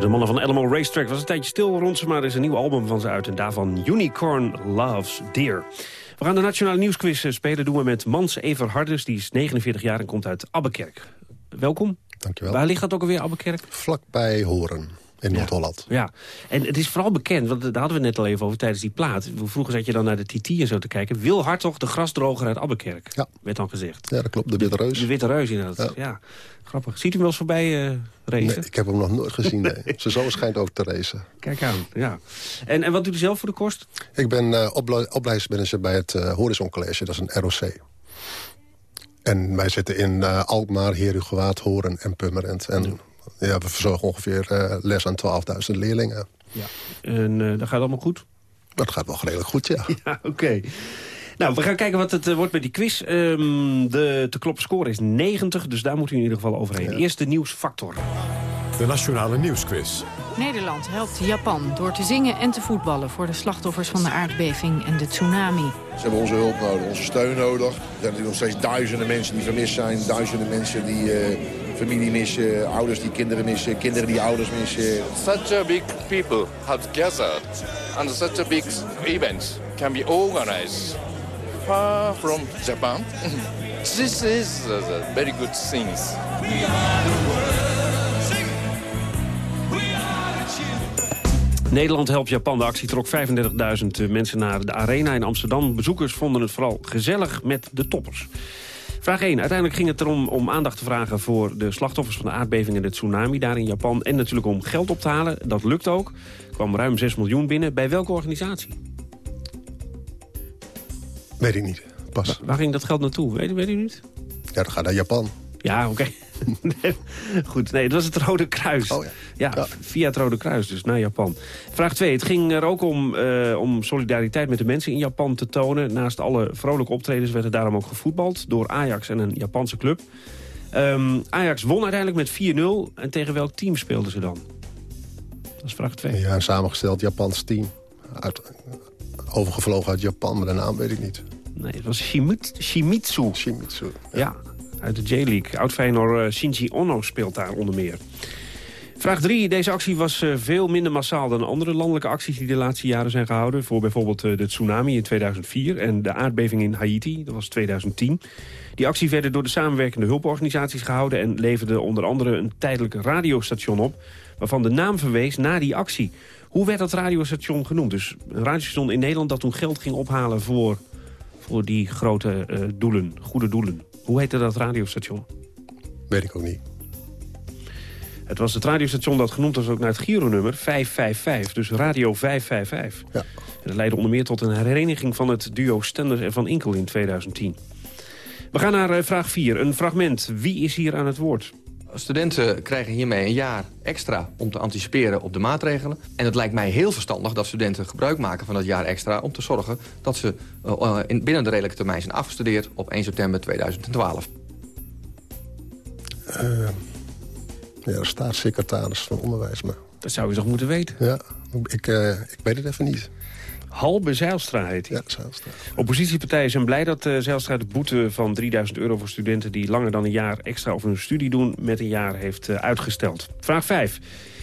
Speaker 28: de mannen van Elmo Racetrack was een tijdje stil rond ze, maar er is een nieuw album van ze uit. En daarvan Unicorn Loves Deer. We gaan de Nationale Nieuwsquiz spelen. Doen we met Mans Ever Hardus. Die is 49 jaar en komt uit Abbekerk. Welkom.
Speaker 29: Dankjewel.
Speaker 28: Waar ligt dat ook alweer, Abbekerk?
Speaker 29: Vlakbij Horen in Noord-Holland.
Speaker 28: Ja, en het is vooral bekend, want daar hadden we net al even over tijdens die plaat. Vroeger zat je dan naar de TT en zo te kijken. Wil Hartog, de grasdroger uit Abbekerk,
Speaker 29: ja.
Speaker 28: werd dan gezegd.
Speaker 29: Ja, dat klopt, de Witte Reus.
Speaker 28: De Witte Reus inderdaad, ja. ja. Grappig. Ziet u hem wel eens voorbij uh, racen?
Speaker 29: Nee, ik heb hem nog nooit gezien, nee. Zijn zoon schijnt ook te racen.
Speaker 28: Kijk aan, ja. En, en wat doet u zelf voor de kost?
Speaker 29: Ik ben uh, opleidingsmanager bij het uh, Horizon College, dat is een ROC. En wij zitten in uh, Alkmaar, Herugewaard, Horen en Purmerend. En ja. we verzorgen ongeveer uh, les aan 12.000 leerlingen.
Speaker 13: Ja. En uh, dat gaat allemaal goed?
Speaker 29: Dat gaat wel redelijk goed, ja. [LAUGHS]
Speaker 13: Ja, oké. Nou, we gaan kijken wat het wordt met die quiz. Um, de te kloppen score is 90, dus daar moet u in ieder geval overheen. Ja. Eerst de nieuwsfactor.
Speaker 1: De Nationale Nieuwsquiz.
Speaker 30: Nederland helpt Japan door te zingen en te voetballen... voor de slachtoffers van de aardbeving en de tsunami.
Speaker 31: Ze hebben onze hulp nodig, onze steun nodig. Er zijn natuurlijk nog steeds duizenden mensen die vermist zijn. Duizenden mensen die uh, familie missen. Ouders die kinderen missen. Kinderen die ouders missen.
Speaker 32: Such a big people have gathered. And such a big event can be organized far from Japan. [LAUGHS] This is a very good thing.
Speaker 13: Nederland helpt Japan. De actie trok 35.000 mensen naar de arena in Amsterdam. Bezoekers vonden het vooral gezellig met de toppers. Vraag 1. Uiteindelijk ging het erom om aandacht te vragen voor de slachtoffers van de aardbeving en de tsunami daar in Japan. En natuurlijk om geld op te halen. Dat lukt ook. Er kwam ruim 6 miljoen binnen. Bij welke organisatie?
Speaker 29: Weet ik niet. Pas.
Speaker 13: Waar, waar ging dat geld naartoe? Weet, weet u niet?
Speaker 29: Ja, dat gaat naar Japan.
Speaker 13: Ja, oké. Okay. [LAUGHS] Goed, nee, het was het Rode Kruis.
Speaker 29: Oh, ja.
Speaker 13: Ja, ja. via het Rode Kruis dus, naar Japan. Vraag 2. Het ging er ook om, uh, om solidariteit met de mensen in Japan te tonen. Naast alle vrolijke optredens werd er daarom ook gevoetbald... door Ajax en een Japanse club. Um, Ajax won uiteindelijk met 4-0. En tegen welk team speelden ze dan? Dat is vraag 2.
Speaker 29: Ja, een samengesteld Japans team. Uit, overgevlogen uit Japan, maar de naam weet ik niet.
Speaker 13: Nee, het was. Shimitsu, ja. ja uit de J-League. Oud-Feyenoord Shinji Ono speelt daar onder meer. Vraag 3. Deze actie was uh, veel minder massaal dan andere landelijke acties... die de laatste jaren zijn gehouden. Voor bijvoorbeeld uh, de tsunami in 2004 en de aardbeving in Haiti. Dat was 2010. Die actie werden door de samenwerkende hulporganisaties gehouden... en leverde onder andere een tijdelijk radiostation op... waarvan de naam verwees naar die actie. Hoe werd dat radiostation genoemd? Dus een radiostation in Nederland dat toen geld ging ophalen... voor, voor die grote doelen, goede doelen. Hoe heette dat radiostation?
Speaker 29: Weet ik ook niet.
Speaker 13: Het was het radiostation dat genoemd was ook naar het Giro-nummer 555. Dus Radio 555.
Speaker 29: Ja.
Speaker 13: En dat leidde onder meer tot een hereniging van het duo Stenders en Van Inkel in 2010. We gaan naar uh, vraag 4. Een fragment. Wie is hier aan het woord?
Speaker 33: Studenten krijgen hiermee een jaar extra om te anticiperen op de maatregelen. En het lijkt mij heel verstandig dat studenten gebruik maken van dat jaar extra... om te zorgen dat ze uh, in, binnen de redelijke termijn zijn afgestudeerd op 1 september 2012.
Speaker 29: Uh, ja, de staatssecretaris van Onderwijs. Maar...
Speaker 13: Dat zou je toch moeten weten?
Speaker 29: Ja, ik, uh, ik weet het even niet.
Speaker 13: Halbe Zijlstra heet hij.
Speaker 29: Ja, Zijlstra.
Speaker 13: Oppositiepartijen zijn blij dat uh, Zijlstra de boete van 3000 euro voor studenten... die langer dan een jaar extra over hun studie doen... met een jaar heeft uh, uitgesteld. Vraag 5.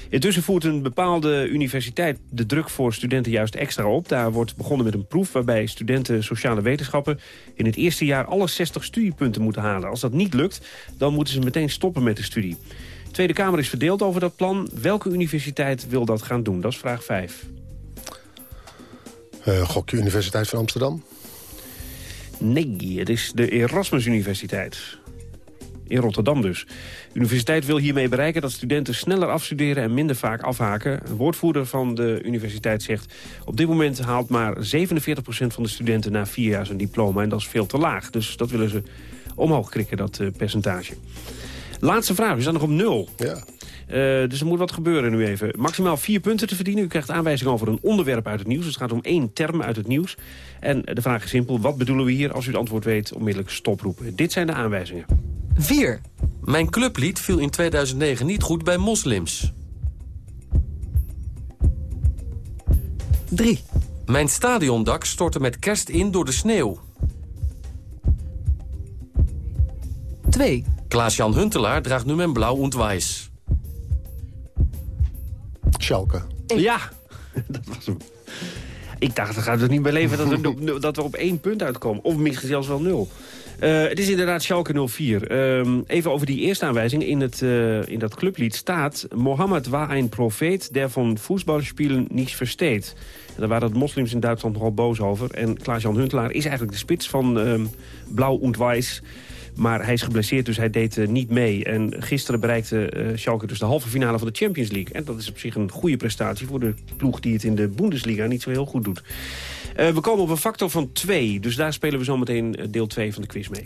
Speaker 13: Intussen voert een bepaalde universiteit de druk voor studenten juist extra op. Daar wordt begonnen met een proef waarbij studenten sociale wetenschappen... in het eerste jaar alle 60 studiepunten moeten halen. Als dat niet lukt, dan moeten ze meteen stoppen met de studie. De Tweede Kamer is verdeeld over dat plan. Welke universiteit wil dat gaan doen? Dat is vraag 5.
Speaker 29: Uh, Gokje Universiteit van Amsterdam?
Speaker 13: Nee, het is de Erasmus Universiteit. In Rotterdam dus. De universiteit wil hiermee bereiken dat studenten sneller afstuderen en minder vaak afhaken. Een woordvoerder van de universiteit zegt... op dit moment haalt maar 47% van de studenten na vier jaar zijn diploma... en dat is veel te laag. Dus dat willen ze omhoog krikken, dat uh, percentage. Laatste vraag, we staan nog op nul.
Speaker 29: Ja.
Speaker 13: Uh, dus er moet wat gebeuren nu even. Maximaal vier punten te verdienen. U krijgt aanwijzing over een onderwerp uit het nieuws. Het gaat om één term uit het nieuws. En de vraag is simpel. Wat bedoelen we hier? Als u het antwoord weet, onmiddellijk stoproepen. Dit zijn de aanwijzingen.
Speaker 34: 4. Mijn clublied viel in 2009 niet goed bij moslims.
Speaker 30: 3.
Speaker 34: Mijn stadiondak stortte met kerst in door de sneeuw.
Speaker 30: 2.
Speaker 34: Klaas-Jan Huntelaar draagt nu mijn blauw weiß.
Speaker 29: Schalke.
Speaker 13: Ja, [LAUGHS] dat was hem. Ik dacht, dat gaat er niet bij leven dat we, dat we op één punt uitkomen. Of misschien zelfs wel nul. Uh, het is inderdaad Schalke 04. Uh, even over die eerste aanwijzing. In, het, uh, in dat clublied staat... Mohammed war ein Prophet, der von Fußballspielen niets versteht. En daar waren de moslims in Duitsland nogal boos over. En Klaas-Jan Huntelaar is eigenlijk de spits van ehm, Blauw und Weiß... Maar hij is geblesseerd, dus hij deed uh, niet mee. En gisteren bereikte uh, Schalke dus de halve finale van de Champions League. En dat is op zich een goede prestatie voor de ploeg die het in de Bundesliga niet zo heel goed doet. Eh, we komen op een factor van 2, dus daar spelen we zometeen eh, deel 2 van de quiz mee.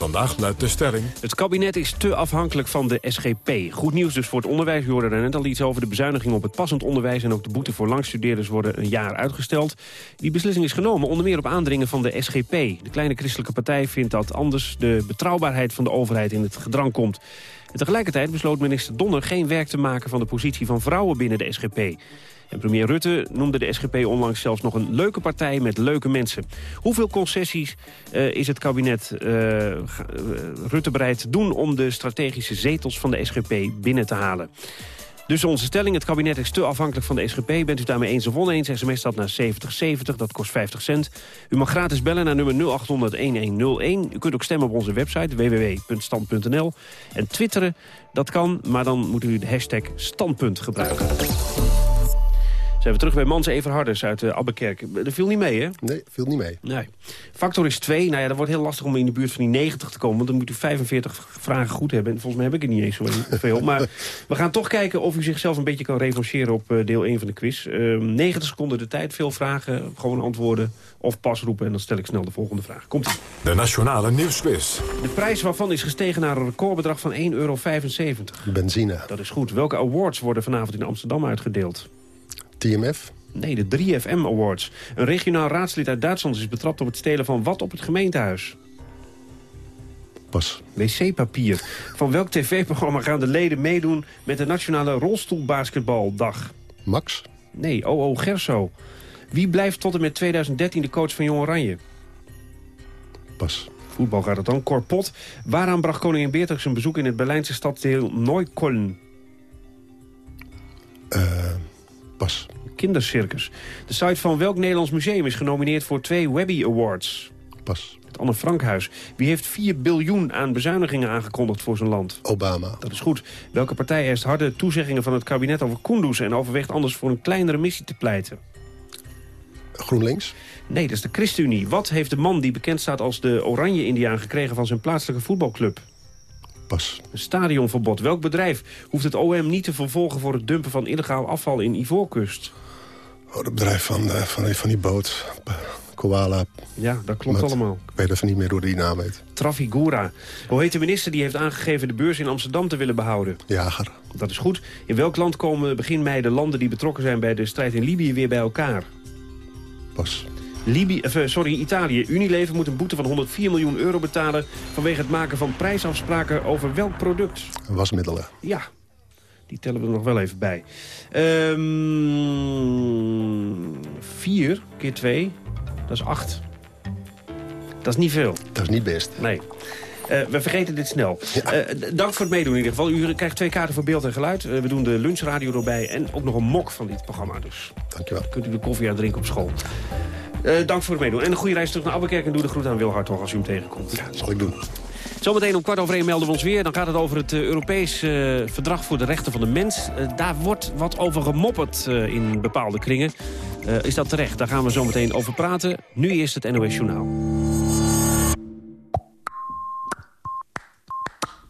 Speaker 1: Vandaag luidt de stelling.
Speaker 13: Het kabinet is te afhankelijk van de SGP. Goed nieuws dus voor het onderwijs. Je hoorde er net al iets over de bezuiniging op het passend onderwijs... en ook de boete voor langstudeerders worden een jaar uitgesteld. Die beslissing is genomen, onder meer op aandringen van de SGP. De kleine christelijke partij vindt dat anders de betrouwbaarheid van de overheid in het gedrang komt. En tegelijkertijd besloot minister Donner geen werk te maken van de positie van vrouwen binnen de SGP. En premier Rutte noemde de SGP onlangs zelfs nog een leuke partij met leuke mensen. Hoeveel concessies uh, is het kabinet uh, Rutte bereid te doen om de strategische zetels van de SGP binnen te halen? Dus onze stelling, het kabinet is te afhankelijk van de SGP. Bent u daarmee eens of oneens? SMS staat naar 7070, dat kost 50 cent. U mag gratis bellen naar nummer 0800-1101. U kunt ook stemmen op onze website www.stand.nl. En twitteren, dat kan, maar dan moet u de hashtag standpunt gebruiken. Zijn we terug bij Mans Everharders uit uh, Abbekerk. Dat viel niet mee, hè?
Speaker 29: Nee, viel niet mee.
Speaker 13: Nee. Factor is 2. Nou ja, dat wordt heel lastig om in de buurt van die 90 te komen. Want dan moet u 45 vragen goed hebben. En volgens mij heb ik er niet eens zo veel. [LAUGHS] maar we gaan toch kijken of u zichzelf een beetje kan revancheren op uh, deel 1 van de quiz. Uh, 90 seconden de tijd, veel vragen, gewoon antwoorden of pas roepen. En dan stel ik snel de volgende vraag. Komt ie.
Speaker 1: De Nationale Nieuwsquiz.
Speaker 13: De prijs waarvan is gestegen naar een recordbedrag van 1,75 euro.
Speaker 29: Benzine.
Speaker 13: Dat is goed. Welke awards worden vanavond in Amsterdam uitgedeeld?
Speaker 29: TMF?
Speaker 13: Nee, de 3FM Awards. Een regionaal raadslid uit Duitsland is betrapt op het stelen van wat op het gemeentehuis?
Speaker 29: Pas.
Speaker 13: Wc-papier. Van welk tv-programma gaan de leden meedoen met de Nationale Rolstoelbasketbaldag?
Speaker 29: Max?
Speaker 13: Nee, O.O. Gerso. Wie blijft tot en met 2013 de coach van Jong Oranje?
Speaker 29: Pas.
Speaker 13: Voetbal gaat het dan. Korpot. Waaraan bracht koningin Beatrix een bezoek in het Berlijnse stadsdeel Neukölln?
Speaker 29: Uh, pas.
Speaker 13: Kindercircus. De site van welk Nederlands museum is genomineerd voor twee Webby Awards?
Speaker 29: Pas.
Speaker 13: Het Anne Frankhuis. Wie heeft 4 biljoen aan bezuinigingen aangekondigd voor zijn land?
Speaker 29: Obama.
Speaker 13: Dat is goed. Welke partij heeft harde toezeggingen van het kabinet over Kunduz... en overweegt anders voor een kleinere missie te pleiten?
Speaker 29: GroenLinks?
Speaker 13: Nee, dat is de ChristenUnie. Wat heeft de man die bekend staat als de Oranje-Indiaan... gekregen van zijn plaatselijke voetbalclub?
Speaker 29: Pas.
Speaker 13: Een stadionverbod. Welk bedrijf hoeft het OM niet te vervolgen... voor het dumpen van illegaal afval in Ivoorkust?
Speaker 29: Oh, het bedrijf van, uh, van, die, van die boot. Koala.
Speaker 13: Ja, dat klopt
Speaker 29: Met,
Speaker 13: allemaal.
Speaker 29: Ik weet even niet meer hoe die naam heet.
Speaker 13: Trafigura. Hoe heet de minister die heeft aangegeven de beurs in Amsterdam te willen behouden?
Speaker 29: Jager.
Speaker 13: Dat is goed. In welk land komen begin mei de landen die betrokken zijn bij de strijd in Libië weer bij elkaar?
Speaker 29: Pas.
Speaker 13: Libië, uh, sorry, Italië. Unilever moet een boete van 104 miljoen euro betalen... vanwege het maken van prijsafspraken over welk product?
Speaker 29: Wasmiddelen.
Speaker 13: Ja, die tellen we er nog wel even bij. Um, vier keer twee, dat is acht. Dat is niet veel.
Speaker 29: Dat is niet best.
Speaker 13: Nee. Uh, we vergeten dit snel. Ja. Uh, dank voor het meedoen in ieder geval. U krijgt twee kaarten voor beeld en geluid. Uh, we doen de lunchradio erbij en ook nog een mok van dit programma. Dus
Speaker 29: Dankjewel.
Speaker 13: kunt u de koffie aan drinken op school. dank voor het meedoen. En een goede reis terug naar Abbekerk. En doe de groet aan Wil Hartog als u hem tegenkomt.
Speaker 29: Ja, dat zal ik doen.
Speaker 13: Zometeen om kwart over één melden we ons weer. Dan gaat het over het Europees uh, Verdrag voor de Rechten van de Mens. Uh, daar wordt wat over gemopperd in bepaalde kringen. is dat terecht? Daar gaan we zo meteen over praten. Nu eerst het NOS Journaal.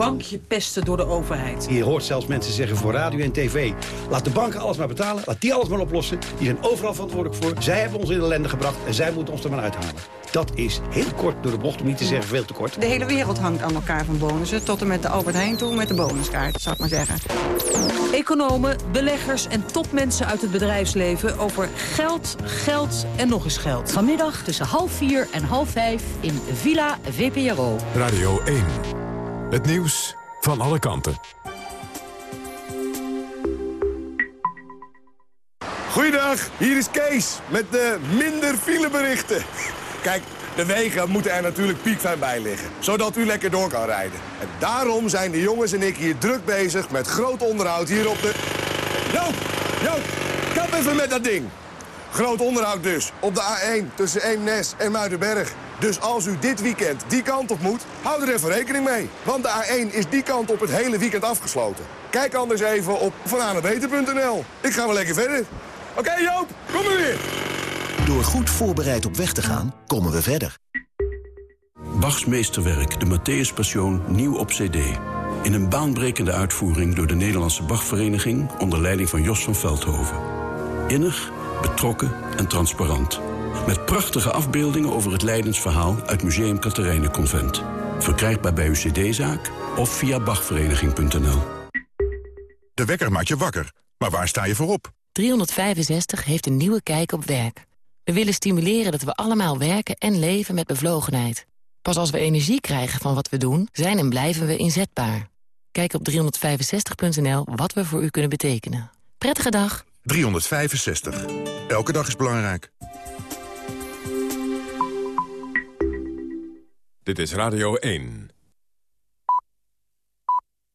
Speaker 35: bankje pesten door de overheid.
Speaker 36: Je hoort zelfs mensen zeggen voor radio en tv... laat de banken alles maar betalen, laat die alles maar oplossen. Die zijn overal verantwoordelijk voor. Zij hebben ons in ellende gebracht en zij moeten ons er maar uithalen. Dat is heel kort door de bocht, om niet te zeggen veel te kort.
Speaker 35: De hele wereld hangt aan elkaar van bonussen... tot en met de Albert Heijn toe met de bonuskaart, zou ik maar zeggen.
Speaker 37: Economen, beleggers en topmensen uit het bedrijfsleven... over geld, geld en nog eens geld.
Speaker 38: Vanmiddag tussen half vier en half vijf in Villa VPRO.
Speaker 1: Radio 1. Het nieuws van alle kanten.
Speaker 39: Goeiedag, hier is Kees met de minder fileberichten. Kijk, de wegen moeten er natuurlijk piekfijn bij liggen, zodat u lekker door kan rijden. En daarom zijn de jongens en ik hier druk bezig met groot onderhoud hier op de... Joop, Joop, kap even met dat ding. Groot onderhoud dus, op de A1 tussen Eemnes en Muidenberg. Dus als u dit weekend die kant op moet, hou er even rekening mee. Want de A1 is die kant op het hele weekend afgesloten. Kijk anders even op vananebeter.nl. Ik ga wel lekker verder. Oké Joop, kom maar weer.
Speaker 40: Door goed voorbereid op weg te gaan, komen we verder.
Speaker 18: Bachs meesterwerk, de Matthäus Passion, nieuw op cd. In een baanbrekende uitvoering door de Nederlandse Bachvereniging... onder leiding van Jos van Veldhoven. Innig, betrokken en transparant. Met prachtige afbeeldingen over het Leidensverhaal... uit Museum Convent. Verkrijgbaar bij uw cd-zaak of via bachvereniging.nl.
Speaker 41: De wekker maakt je wakker, maar waar sta je voor op?
Speaker 42: 365 heeft een nieuwe kijk op werk. We willen stimuleren dat we allemaal werken en leven met bevlogenheid. Pas als we energie krijgen van wat we doen, zijn en blijven we inzetbaar. Kijk op 365.nl wat we voor u kunnen betekenen. Prettige dag.
Speaker 41: 365. Elke dag is belangrijk.
Speaker 1: Dit is Radio 1.